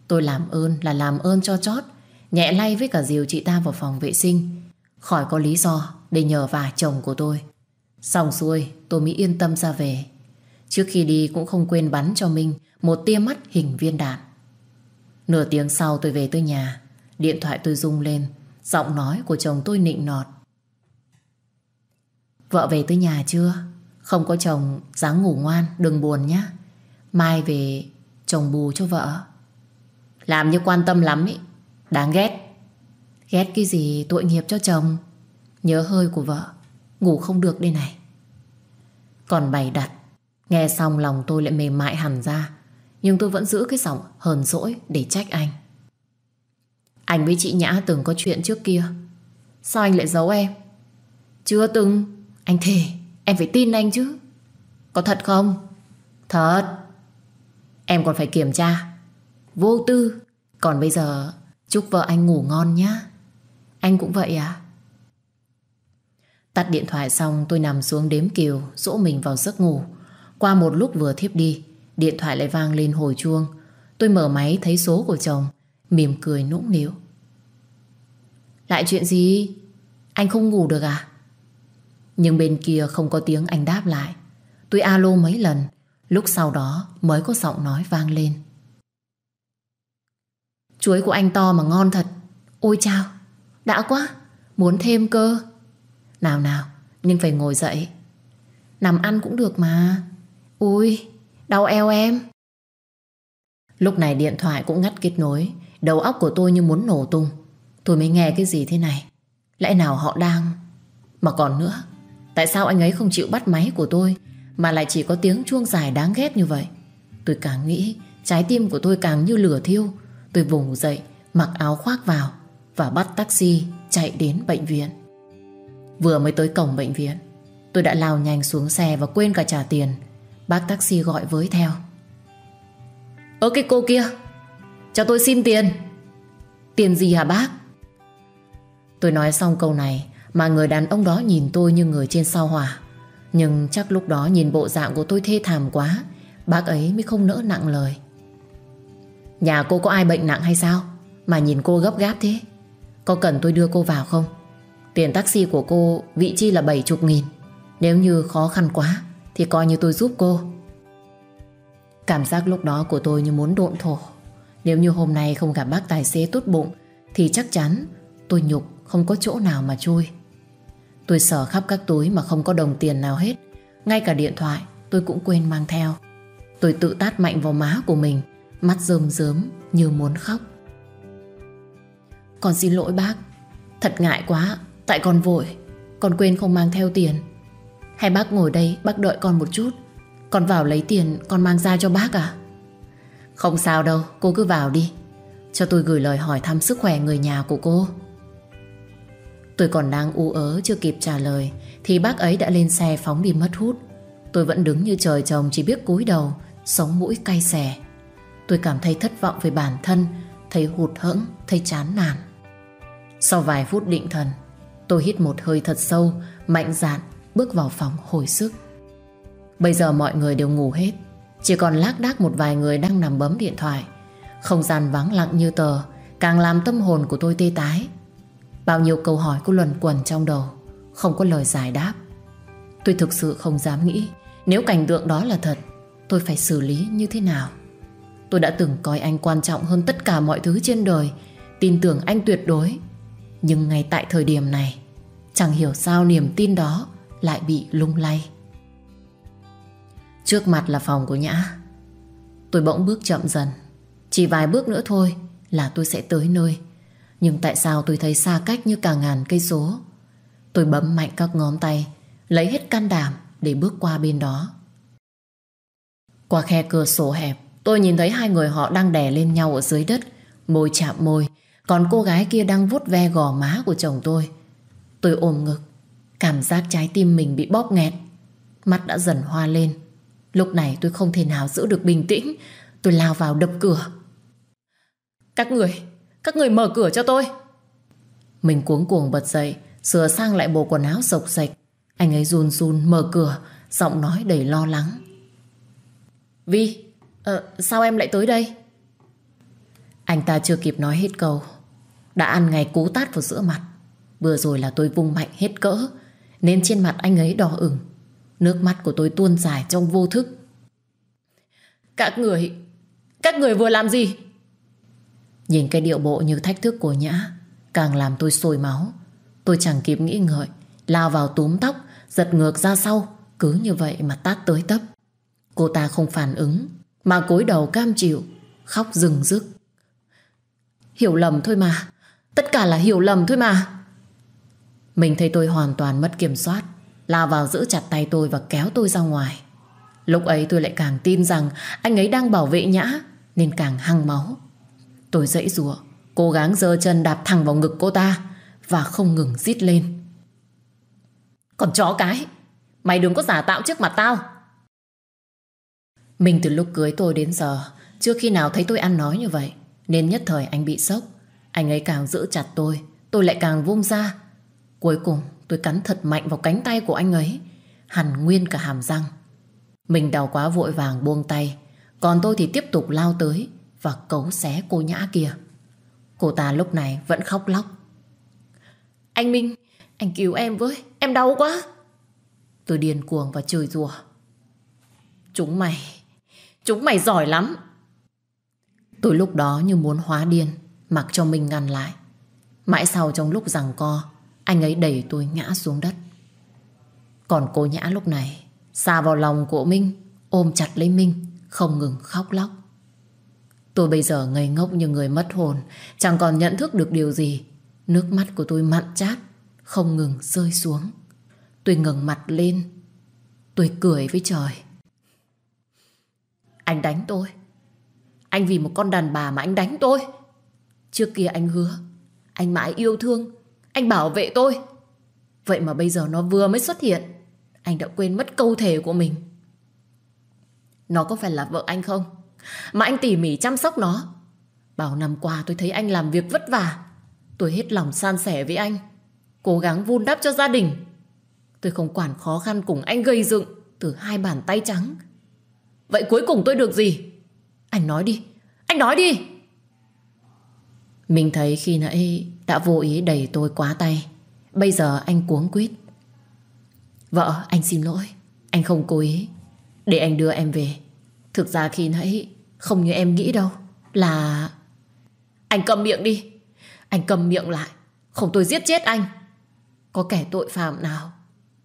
Tôi làm ơn là làm ơn cho chót, Nhẹ lay với cả diều chị ta vào phòng vệ sinh. Khỏi có lý do Để nhờ vả chồng của tôi. Xong xuôi, tôi mới yên tâm ra về. Trước khi đi cũng không quên bắn cho minh một tia mắt hình viên đạn. Nửa tiếng sau tôi về tới nhà, điện thoại tôi rung lên, giọng nói của chồng tôi nịnh nọt. Vợ về tới nhà chưa? Không có chồng, dáng ngủ ngoan, đừng buồn nhé. Mai về chồng bù cho vợ. Làm như quan tâm lắm ý. Đáng ghét. Ghét cái gì tội nghiệp cho chồng. Nhớ hơi của vợ. Ngủ không được đây này. Còn bày đặt. Nghe xong lòng tôi lại mềm mại hẳn ra. Nhưng tôi vẫn giữ cái giọng hờn dỗi để trách anh. Anh với chị Nhã từng có chuyện trước kia. Sao anh lại giấu em? Chưa từng. Anh thề, em phải tin anh chứ. Có thật không? Thật. Em còn phải kiểm tra. Vô tư. Còn bây giờ, chúc vợ anh ngủ ngon nhá. Anh cũng vậy à? Tắt điện thoại xong tôi nằm xuống đếm kiều Dỗ mình vào giấc ngủ Qua một lúc vừa thiếp đi Điện thoại lại vang lên hồi chuông. Tôi mở máy thấy số của chồng, Mỉm cười nũng nịu. Lại chuyện gì? Anh không ngủ được à? Nhưng bên kia không có tiếng anh đáp lại. Tôi alo mấy lần, Lúc sau đó mới có giọng nói vang lên. Chuối của anh to mà ngon thật. Ôi chao, Đã quá, Muốn thêm cơ. Nào nào, Nhưng phải ngồi dậy. Nằm ăn cũng được mà. Ôi Đau eo em. Lúc này điện thoại cũng ngắt kết nối. Đầu óc của tôi như muốn nổ tung. Tôi mới nghe cái gì thế này? Lẽ nào họ đang? Mà còn nữa, Tại sao anh ấy không chịu bắt máy của tôi Mà lại chỉ có tiếng chuông dài đáng ghét như vậy? Tôi càng nghĩ, Trái tim của tôi càng như lửa thiêu. Tôi vùng dậy, Mặc áo khoác vào Và bắt taxi chạy đến bệnh viện. Vừa mới tới cổng bệnh viện, Tôi đã lao nhanh xuống xe và quên cả trả tiền. Bác taxi gọi với theo. Ơ, cái cô kia, Cho tôi xin tiền. Tiền gì hả bác? Tôi nói xong câu này, Mà người đàn ông đó nhìn tôi như người trên sao hỏa. Nhưng chắc lúc đó nhìn bộ dạng của tôi thê thảm quá, Bác ấy mới không nỡ nặng lời. Nhà cô có ai bệnh nặng hay sao? Mà nhìn cô gấp gáp thế. Có cần tôi đưa cô vào không? Tiền taxi của cô vị chi là 70 nghìn, Nếu như khó khăn quá. Thì coi như tôi giúp cô. Cảm giác lúc đó của tôi như muốn độn thổ. Nếu như hôm nay không gặp bác tài xế tốt bụng, Thì chắc chắn tôi nhục, không có chỗ nào mà chui. Tôi sở khắp các túi mà không có đồng tiền nào hết. Ngay cả điện thoại, tôi cũng quên mang theo. Tôi tự tát mạnh vào má của mình, Mắt rơm rớm như muốn khóc. Con xin lỗi bác. Thật ngại quá, Tại con vội. Con quên không mang theo tiền. Hay bác ngồi đây bác đợi con một chút. Con vào lấy tiền con mang ra cho bác à? Không sao đâu Cô cứ vào đi. Cho tôi gửi lời hỏi thăm sức khỏe người nhà của cô. Tôi còn đang u ớ chưa kịp trả lời Thì bác ấy đã lên xe phóng đi mất hút. Tôi vẫn đứng như trời trồng chỉ biết cúi đầu Sống mũi cay xè. Tôi cảm thấy thất vọng về bản thân Thấy hụt hẫng, thấy chán nản. Sau vài phút định thần Tôi hít một hơi thật sâu Mạnh dạn bước vào phòng hồi sức. Bây giờ mọi người đều ngủ hết. Chỉ còn lác đác một vài người đang nằm bấm điện thoại. Không gian vắng lặng như tờ, Càng làm tâm hồn của tôi tê tái. Bao nhiêu câu hỏi cứ luẩn quẩn trong đầu, Không có lời giải đáp. Tôi thực sự không dám nghĩ, Nếu cảnh tượng đó là thật, Tôi phải xử lý như thế nào? Tôi đã từng coi anh quan trọng hơn tất cả mọi thứ trên đời, Tin tưởng anh tuyệt đối. Nhưng ngay tại thời điểm này, Chẳng hiểu sao niềm tin đó lại bị lung lay. Trước mặt là phòng của Nhã. Tôi bỗng bước chậm dần. Chỉ vài bước nữa thôi Là tôi sẽ tới nơi. Nhưng tại sao tôi thấy xa cách như cả ngàn cây số? Tôi bấm mạnh các ngón tay, Lấy hết can đảm Để bước qua bên đó. Qua khe cửa sổ hẹp, Tôi nhìn thấy hai người họ đang đè lên nhau ở dưới đất, Môi chạm môi. Còn cô gái kia đang vuốt ve gò má của chồng tôi. Tôi ôm ngực. Cảm giác trái tim mình bị bóp nghẹt. Mắt đã dần hoa lên. Lúc này tôi không thể nào giữ được bình tĩnh. Tôi lao vào đập cửa. Các người Các người mở cửa cho tôi. Mình cuống cuồng bật dậy Sửa sang lại bộ quần áo sộc sạch. Anh ấy run run mở cửa Giọng nói đầy lo lắng. Vi Ờ, sao em lại tới đây? Anh ta chưa kịp nói hết câu. Đã ăn ngày cú tát vào giữa mặt. Vừa rồi là tôi vung mạnh hết cỡ. Nên trên mặt anh ấy đỏ ửng Nước mắt của tôi tuôn dài trong vô thức Các người... Các người vừa làm gì? Nhìn cái điệu bộ như thách thức của Nhã càng làm tôi sôi máu. Tôi chẳng kịp nghĩ ngợi, lao vào túm tóc, giật ngược ra sau, cứ như vậy mà tát tới tấp. Cô ta không phản ứng, mà cúi đầu cam chịu, khóc rừng rức. Hiểu lầm thôi mà, tất cả là hiểu lầm thôi mà. Mình thấy tôi hoàn toàn mất kiểm soát, lao vào giữ chặt tay tôi và kéo tôi ra ngoài. Lúc ấy tôi lại càng tin rằng anh ấy đang bảo vệ Nhã, nên càng hăng máu. Tôi dãy rủa Cố gắng giơ chân đạp thẳng vào ngực cô ta Và không ngừng rít lên Còn chó cái Mày đừng có giả tạo trước mặt tao Mình từ lúc cưới tôi đến giờ Chưa khi nào thấy tôi ăn nói như vậy Nên nhất thời anh bị sốc Anh ấy càng giữ chặt tôi Tôi lại càng vung ra Cuối cùng, tôi cắn thật mạnh vào cánh tay của anh ấy Hẳn nguyên cả hàm răng. Mình đau quá vội vàng buông tay, Còn tôi thì tiếp tục lao tới Và cấu xé cô nhã kia. Cô ta lúc này vẫn khóc lóc. Anh Minh, Anh cứu em với, Em đau quá. Tôi điên cuồng và chửi rủa. Chúng mày Chúng mày giỏi lắm. Tôi lúc đó như muốn hóa điên, Mặc cho mình ngăn lại. Mãi sau trong lúc rằng co anh ấy đẩy tôi ngã xuống đất. Còn cô Nhã lúc này xa vào lòng của Minh, Ôm chặt lấy Minh, Không ngừng khóc lóc. Tôi bây giờ ngây ngốc như người mất hồn, Chẳng còn nhận thức được điều gì. Nước mắt của tôi mặn chát, Không ngừng rơi xuống. Tôi ngừng mặt lên, Tôi cười với trời. Anh đánh tôi. Anh vì một con đàn bà mà anh đánh tôi. Trước kia anh hứa, Anh mãi yêu thương anh bảo vệ tôi. Vậy mà bây giờ nó vừa mới xuất hiện, Anh đã quên mất câu thể của mình. Nó có phải là vợ anh không? Mà anh tỉ mỉ chăm sóc nó. Bao năm qua tôi thấy anh làm việc vất vả. Tôi hết lòng san sẻ với anh, Cố gắng vun đắp cho gia đình. Tôi không quản khó khăn cùng anh gây dựng Từ hai bàn tay trắng. Vậy cuối cùng tôi được gì? Anh nói đi, Anh nói đi. Mình thấy khi nãy đã vô ý đẩy tôi quá tay. Bây giờ anh cuống quýt. Vợ, anh xin lỗi. Anh không cố ý. Để anh đưa em về. Thực ra khi nãy, không như em nghĩ đâu. Là Anh cầm miệng đi. Anh cầm miệng lại. Không tôi giết chết anh. Có kẻ tội phạm nào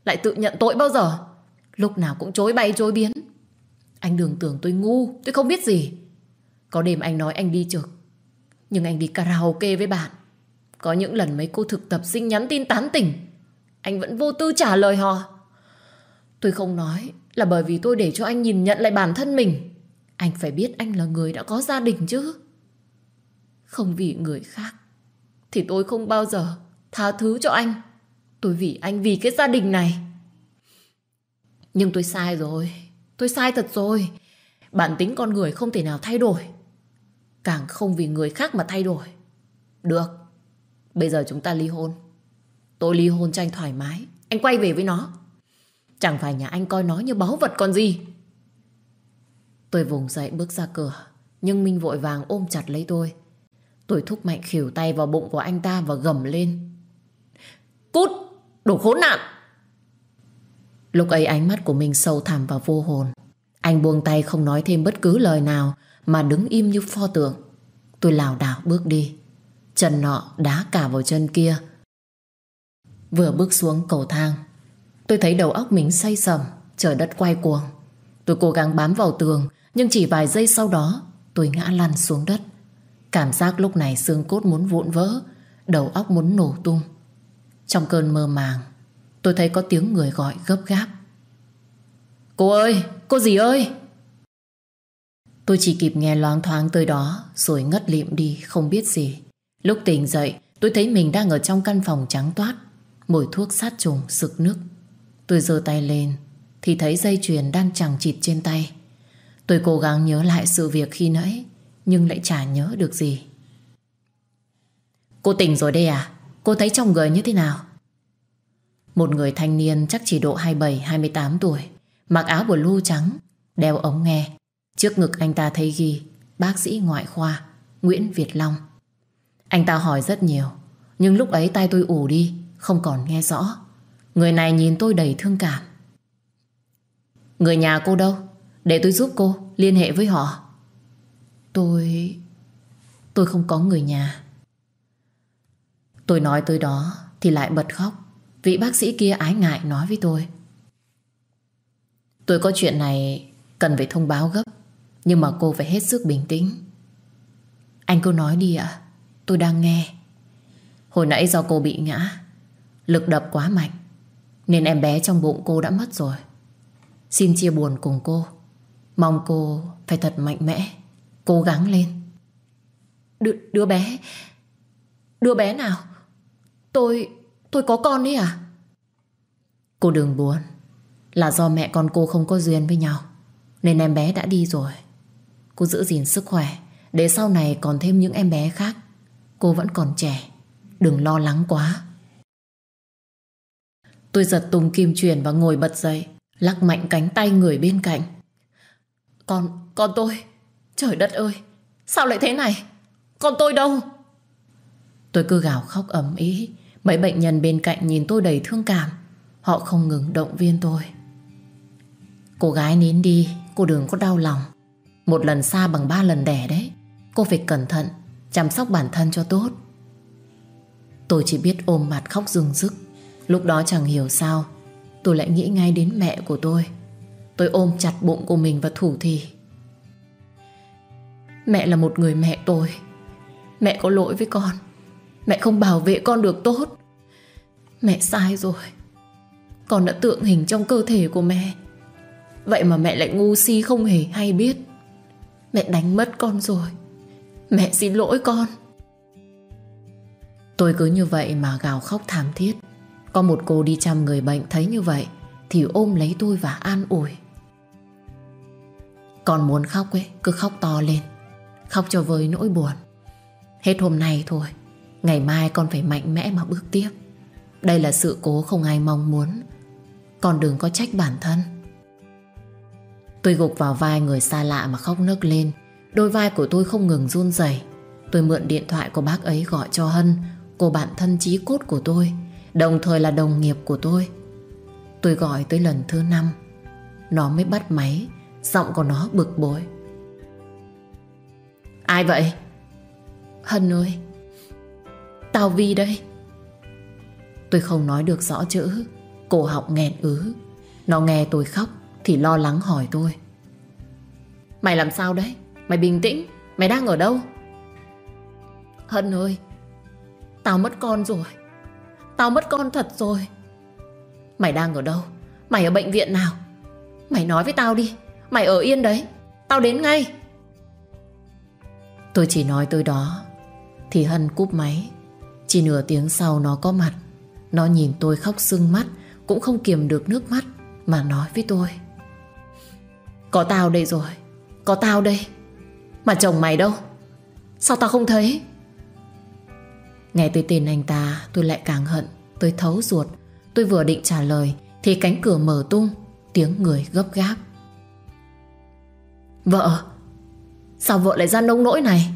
Lại tự nhận tội bao giờ? Lúc nào cũng chối bay chối biến. Anh đừng tưởng tôi ngu. Tôi không biết gì. Có đêm anh nói anh đi trực. Nhưng anh đi karaoke với bạn. Có những lần mấy cô thực tập sinh nhắn tin tán tỉnh Anh vẫn vô tư trả lời họ Tôi không nói Là bởi vì tôi để cho anh nhìn nhận lại bản thân mình anh phải biết anh là người đã có gia đình chứ. Không vì người khác. Thì tôi không bao giờ tha thứ cho anh. Tôi vì anh vì cái gia đình này. Nhưng tôi sai rồi. Tôi sai thật rồi. Bản tính con người không thể nào thay đổi. Càng không vì người khác mà thay đổi. Được. Bây giờ chúng ta ly hôn. Tôi ly hôn cho anh thoải mái. Anh quay về với nó. Chẳng phải nhà anh coi nó như báu vật còn gì. Tôi vùng dậy bước ra cửa Nhưng Minh vội vàng ôm chặt lấy tôi Tôi thúc mạnh khỉu tay vào bụng của anh ta Và gầm lên Cút, đồ khốn nạn Lúc ấy ánh mắt của mình sâu thẳm và vô hồn Anh buông tay không nói thêm bất cứ lời nào Mà đứng im như pho tượng Tôi lảo đảo bước đi Chân nọ đá cả vào chân kia. Vừa bước xuống cầu thang Tôi thấy đầu óc mình say sầm Trời đất quay cuồng. Tôi cố gắng bám vào tường nhưng chỉ vài giây sau đó Tôi ngã lăn xuống đất. Cảm giác lúc này xương cốt muốn vụn vỡ Đầu óc muốn nổ tung. Trong cơn mơ màng Tôi thấy có tiếng người gọi gấp gáp. Cô ơi, cô gì ơi! Tôi chỉ kịp nghe loáng thoáng tới đó Rồi ngất lịm đi không biết gì. Lúc tỉnh dậy, Tôi thấy mình đang ở trong căn phòng trắng toát. Mùi thuốc sát trùng, sực nức Tôi giơ tay lên, Thì thấy dây chuyền đang chẳng chịt trên tay. Tôi cố gắng nhớ lại sự việc khi nãy, Nhưng lại chả nhớ được gì. Cô tỉnh rồi đây à? Cô thấy trong người như thế nào? Một người thanh niên chắc chỉ độ 27-28 tuổi, Mặc áo blue trắng, Đeo ống nghe. Trước ngực anh ta thấy ghi, Bác sĩ ngoại khoa, Nguyễn Việt Long. Anh ta hỏi rất nhiều, Nhưng lúc ấy tay tôi ủ đi, Không còn nghe rõ. Người này nhìn tôi đầy thương cảm. Người nhà cô đâu? Để tôi giúp cô, liên hệ với họ. Tôi... Tôi không có người nhà. Tôi nói tới đó Thì lại bật khóc. Vị bác sĩ kia ái ngại nói với tôi. Tôi có chuyện này Cần phải thông báo gấp, Nhưng mà cô phải hết sức bình tĩnh. Anh cứ nói đi ạ. Tôi đang nghe. Hồi nãy do cô bị ngã Lực đập quá mạnh Nên em bé trong bụng cô đã mất rồi. Xin chia buồn cùng cô. Mong cô phải thật mạnh mẽ Cố gắng lên. Đứa, đứa bé Đứa bé nào? Tôi Tôi có con đấy à? Cô đừng buồn Là do mẹ con cô không có duyên với nhau Nên em bé đã đi rồi. Cô giữ gìn sức khỏe Để sau này còn thêm những em bé khác. Cô vẫn còn trẻ. Đừng lo lắng quá. Tôi giật tung kim truyền và ngồi bật dậy Lắc mạnh cánh tay người bên cạnh. Con, con tôi Trời đất ơi Sao lại thế này? Con tôi đâu? Tôi cứ gào khóc ầm ý Mấy bệnh nhân bên cạnh nhìn tôi đầy thương cảm. Họ không ngừng động viên tôi. Cô gái nín đi Cô đừng có đau lòng. Một lần xa bằng ba lần đẻ đấy. Cô phải cẩn thận. Chăm sóc bản thân cho tốt. Tôi chỉ biết ôm mặt khóc rừng rức. Lúc đó chẳng hiểu sao, Tôi lại nghĩ ngay đến mẹ của tôi. Tôi ôm chặt bụng của mình và thủ thì Mẹ là một người mẹ tôi Mẹ có lỗi với con. Mẹ không bảo vệ con được tốt. Mẹ sai rồi. Con đã tượng hình trong cơ thể của mẹ. Vậy mà mẹ lại ngu si không hề hay biết. Mẹ đánh mất con rồi. Mẹ xin lỗi con. Tôi cứ như vậy mà gào khóc thảm thiết. Có một cô đi chăm người bệnh thấy như vậy Thì ôm lấy tôi và an ủi. Con muốn khóc ấy, Cứ khóc to lên. Khóc cho vơi nỗi buồn. Hết hôm nay thôi, Ngày mai con phải mạnh mẽ mà bước tiếp. Đây là sự cố không ai mong muốn. Con đừng có trách bản thân. Tôi gục vào vai người xa lạ mà khóc nức lên. Đôi vai của tôi không ngừng run rẩy. Tôi mượn điện thoại của bác ấy gọi cho Hân, Cô bạn thân chí cốt của tôi, Đồng thời là đồng nghiệp của tôi Tôi gọi tới lần thứ năm Nó mới bắt máy, Giọng của nó bực bội Ai vậy? Hân ơi, Tao Vi đây Tôi không nói được rõ chữ, Cổ họng nghẹn ứ Nó nghe tôi khóc Thì lo lắng hỏi tôi Mày làm sao đấy? Mày bình tĩnh, Mày đang ở đâu? Hân ơi, Tao mất con rồi. Tao mất con thật rồi. Mày đang ở đâu? Mày ở bệnh viện nào? Mày nói với tao đi, Mày ở yên đấy, Tao đến ngay. Tôi chỉ nói tôi đó, Thì Hân cúp máy. Chỉ nửa tiếng sau nó có mặt. Nó nhìn tôi khóc sưng mắt, Cũng không kiềm được nước mắt, Mà nói với tôi. Có tao đây rồi, Có tao đây. Mà chồng mày đâu? Sao tao không thấy? Nghe tới tên anh ta, tôi lại càng hận. Tôi thấu ruột. Tôi vừa định trả lời, Thì cánh cửa mở tung. Tiếng người gấp gáp. Vợ, Sao vợ lại ra nông nỗi này?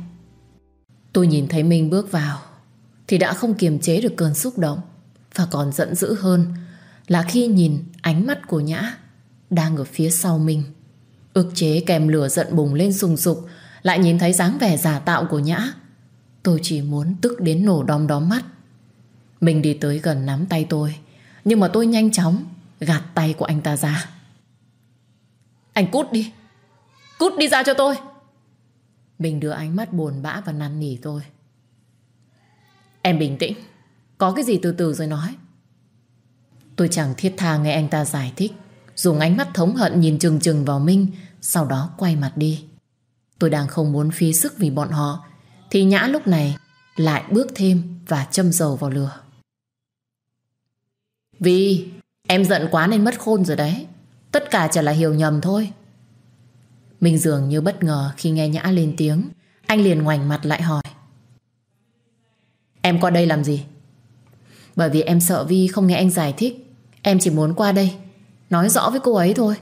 Tôi nhìn thấy Minh bước vào, Thì đã không kiềm chế được cơn xúc động, Và còn giận dữ hơn Là khi nhìn ánh mắt của Nhã Đang ở phía sau mình ức chế kèm lửa giận bùng lên sùng sục lại nhìn thấy dáng vẻ giả tạo của Nhã. Tôi chỉ muốn tức đến nổ đom đóm mắt. Mình đi tới gần nắm tay tôi, Nhưng mà tôi nhanh chóng Gạt tay của anh ta ra. Anh cút đi. Cút đi ra cho tôi. Mình đưa ánh mắt buồn bã và năn nỉ tôi. Em bình tĩnh. Có cái gì từ từ rồi nói. Tôi chẳng thiết tha nghe anh ta giải thích. Dùng ánh mắt thống hận nhìn chừng chừng vào Minh, Sau đó quay mặt đi. Tôi đang không muốn phí sức vì bọn họ. Thì Nhã lúc này Lại bước thêm và châm dầu vào lửa. Vì Em giận quá nên mất khôn rồi đấy. Tất cả chỉ là hiểu nhầm thôi. Mình dường như bất ngờ khi nghe Nhã lên tiếng. Anh liền ngoảnh mặt lại hỏi. Em qua đây làm gì? Bởi vì em sợ Vi không nghe anh giải thích. Em chỉ muốn qua đây, Nói rõ với cô ấy thôi.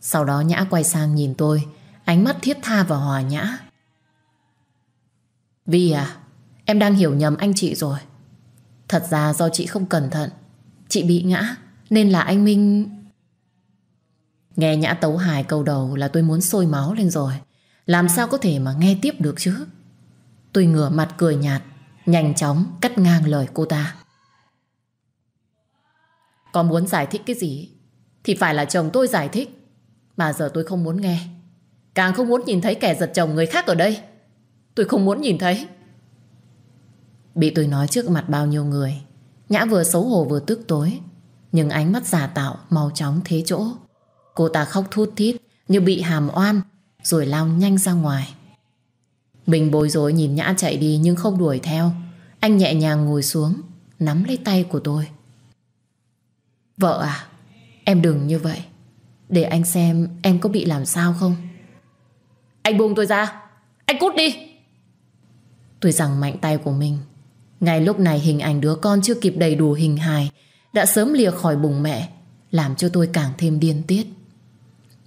Sau đó Nhã quay sang nhìn tôi. Ánh mắt thiết tha và hòa nhã Vi à Em đang hiểu nhầm anh chị rồi Thật ra do chị không cẩn thận Chị bị ngã Nên là anh Minh Nghe nhã tấu hài câu đầu là tôi muốn sôi máu lên rồi. Làm sao có thể mà nghe tiếp được chứ? Tôi ngửa mặt cười nhạt, nhanh chóng cắt ngang lời cô ta. Có muốn giải thích cái gì thì phải là chồng tôi giải thích. Mà giờ tôi không muốn nghe. Càng không muốn nhìn thấy kẻ giật chồng người khác ở đây. Tôi không muốn nhìn thấy. Bị tôi nói trước mặt bao nhiêu người. Nhã vừa xấu hổ vừa tức tối. Nhưng ánh mắt giả tạo mau chóng thế chỗ. Cô ta khóc thút thít như bị hàm oan rồi lao nhanh ra ngoài. Mình bối rối nhìn Nhã chạy đi nhưng không đuổi theo. Anh nhẹ nhàng ngồi xuống, nắm lấy tay của tôi. Vợ à, em đừng như vậy. Để anh xem em có bị làm sao không. Anh buông tôi ra, anh cút đi. Tôi rằng mạnh tay của mình. Ngay lúc này hình ảnh đứa con chưa kịp đầy đủ hình hài đã sớm lìa khỏi bụng mẹ, làm cho tôi càng thêm điên tiết.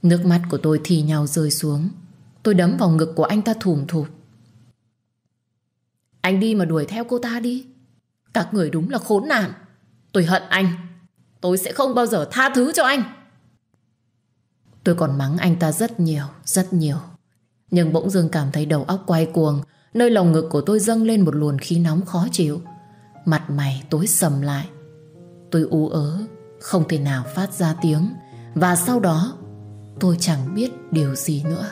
Nước mắt của tôi thì nhau rơi xuống. Tôi đấm vào ngực của anh ta thùm thụp. Anh đi mà đuổi theo cô ta đi. Các người đúng là khốn nạn. Tôi hận anh. Tôi sẽ không bao giờ tha thứ cho anh. Tôi còn mắng anh ta rất nhiều, rất nhiều. Nhưng bỗng dưng cảm thấy đầu óc quay cuồng, nơi lòng ngực của tôi dâng lên một luồng khí nóng khó chịu. Mặt mày tối sầm lại. Tôi ú ớ, không thể nào phát ra tiếng. Và sau đó, tôi chẳng biết điều gì nữa.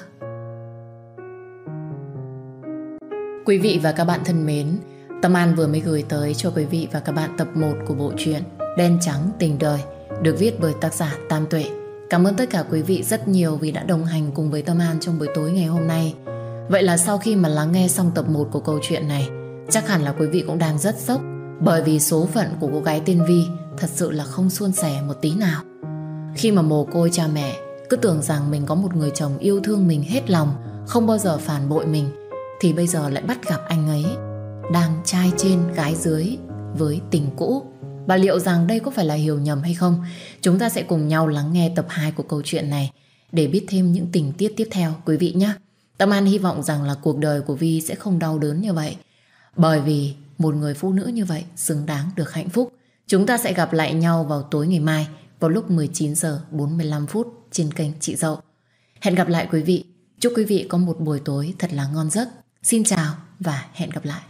Quý vị và các bạn thân mến, Tâm An vừa mới gửi tới cho quý vị và các bạn tập 1 của bộ truyện Đen Trắng Tình Đời được viết bởi tác giả Tam Tuệ. Cảm ơn tất cả quý vị rất nhiều vì đã đồng hành cùng với Tâm An trong buổi tối ngày hôm nay. Vậy là sau khi mà lắng nghe xong tập 1 của câu chuyện này, chắc hẳn là quý vị cũng đang rất sốc bởi vì số phận của cô gái tên Vi thật sự là không suôn sẻ một tí nào. Khi mà mồ côi cha mẹ cứ tưởng rằng mình có một người chồng yêu thương mình hết lòng, không bao giờ phản bội mình, thì bây giờ lại bắt gặp anh ấy đang trai trên gái dưới với tình cũ. Và liệu rằng đây có phải là hiểu nhầm hay không? Chúng ta sẽ cùng nhau lắng nghe tập 2 của câu chuyện này để biết thêm những tình tiết tiếp theo, quý vị nhé. Tâm An hy vọng rằng là cuộc đời của Vi sẽ không đau đớn như vậy. Bởi vì một người phụ nữ như vậy xứng đáng được hạnh phúc. Chúng ta sẽ gặp lại nhau vào tối ngày mai, vào lúc 19 giờ 45 phút trên kênh Chị Dậu. Hẹn gặp lại quý vị. Chúc quý vị có một buổi tối thật là ngon giấc. Xin chào và hẹn gặp lại.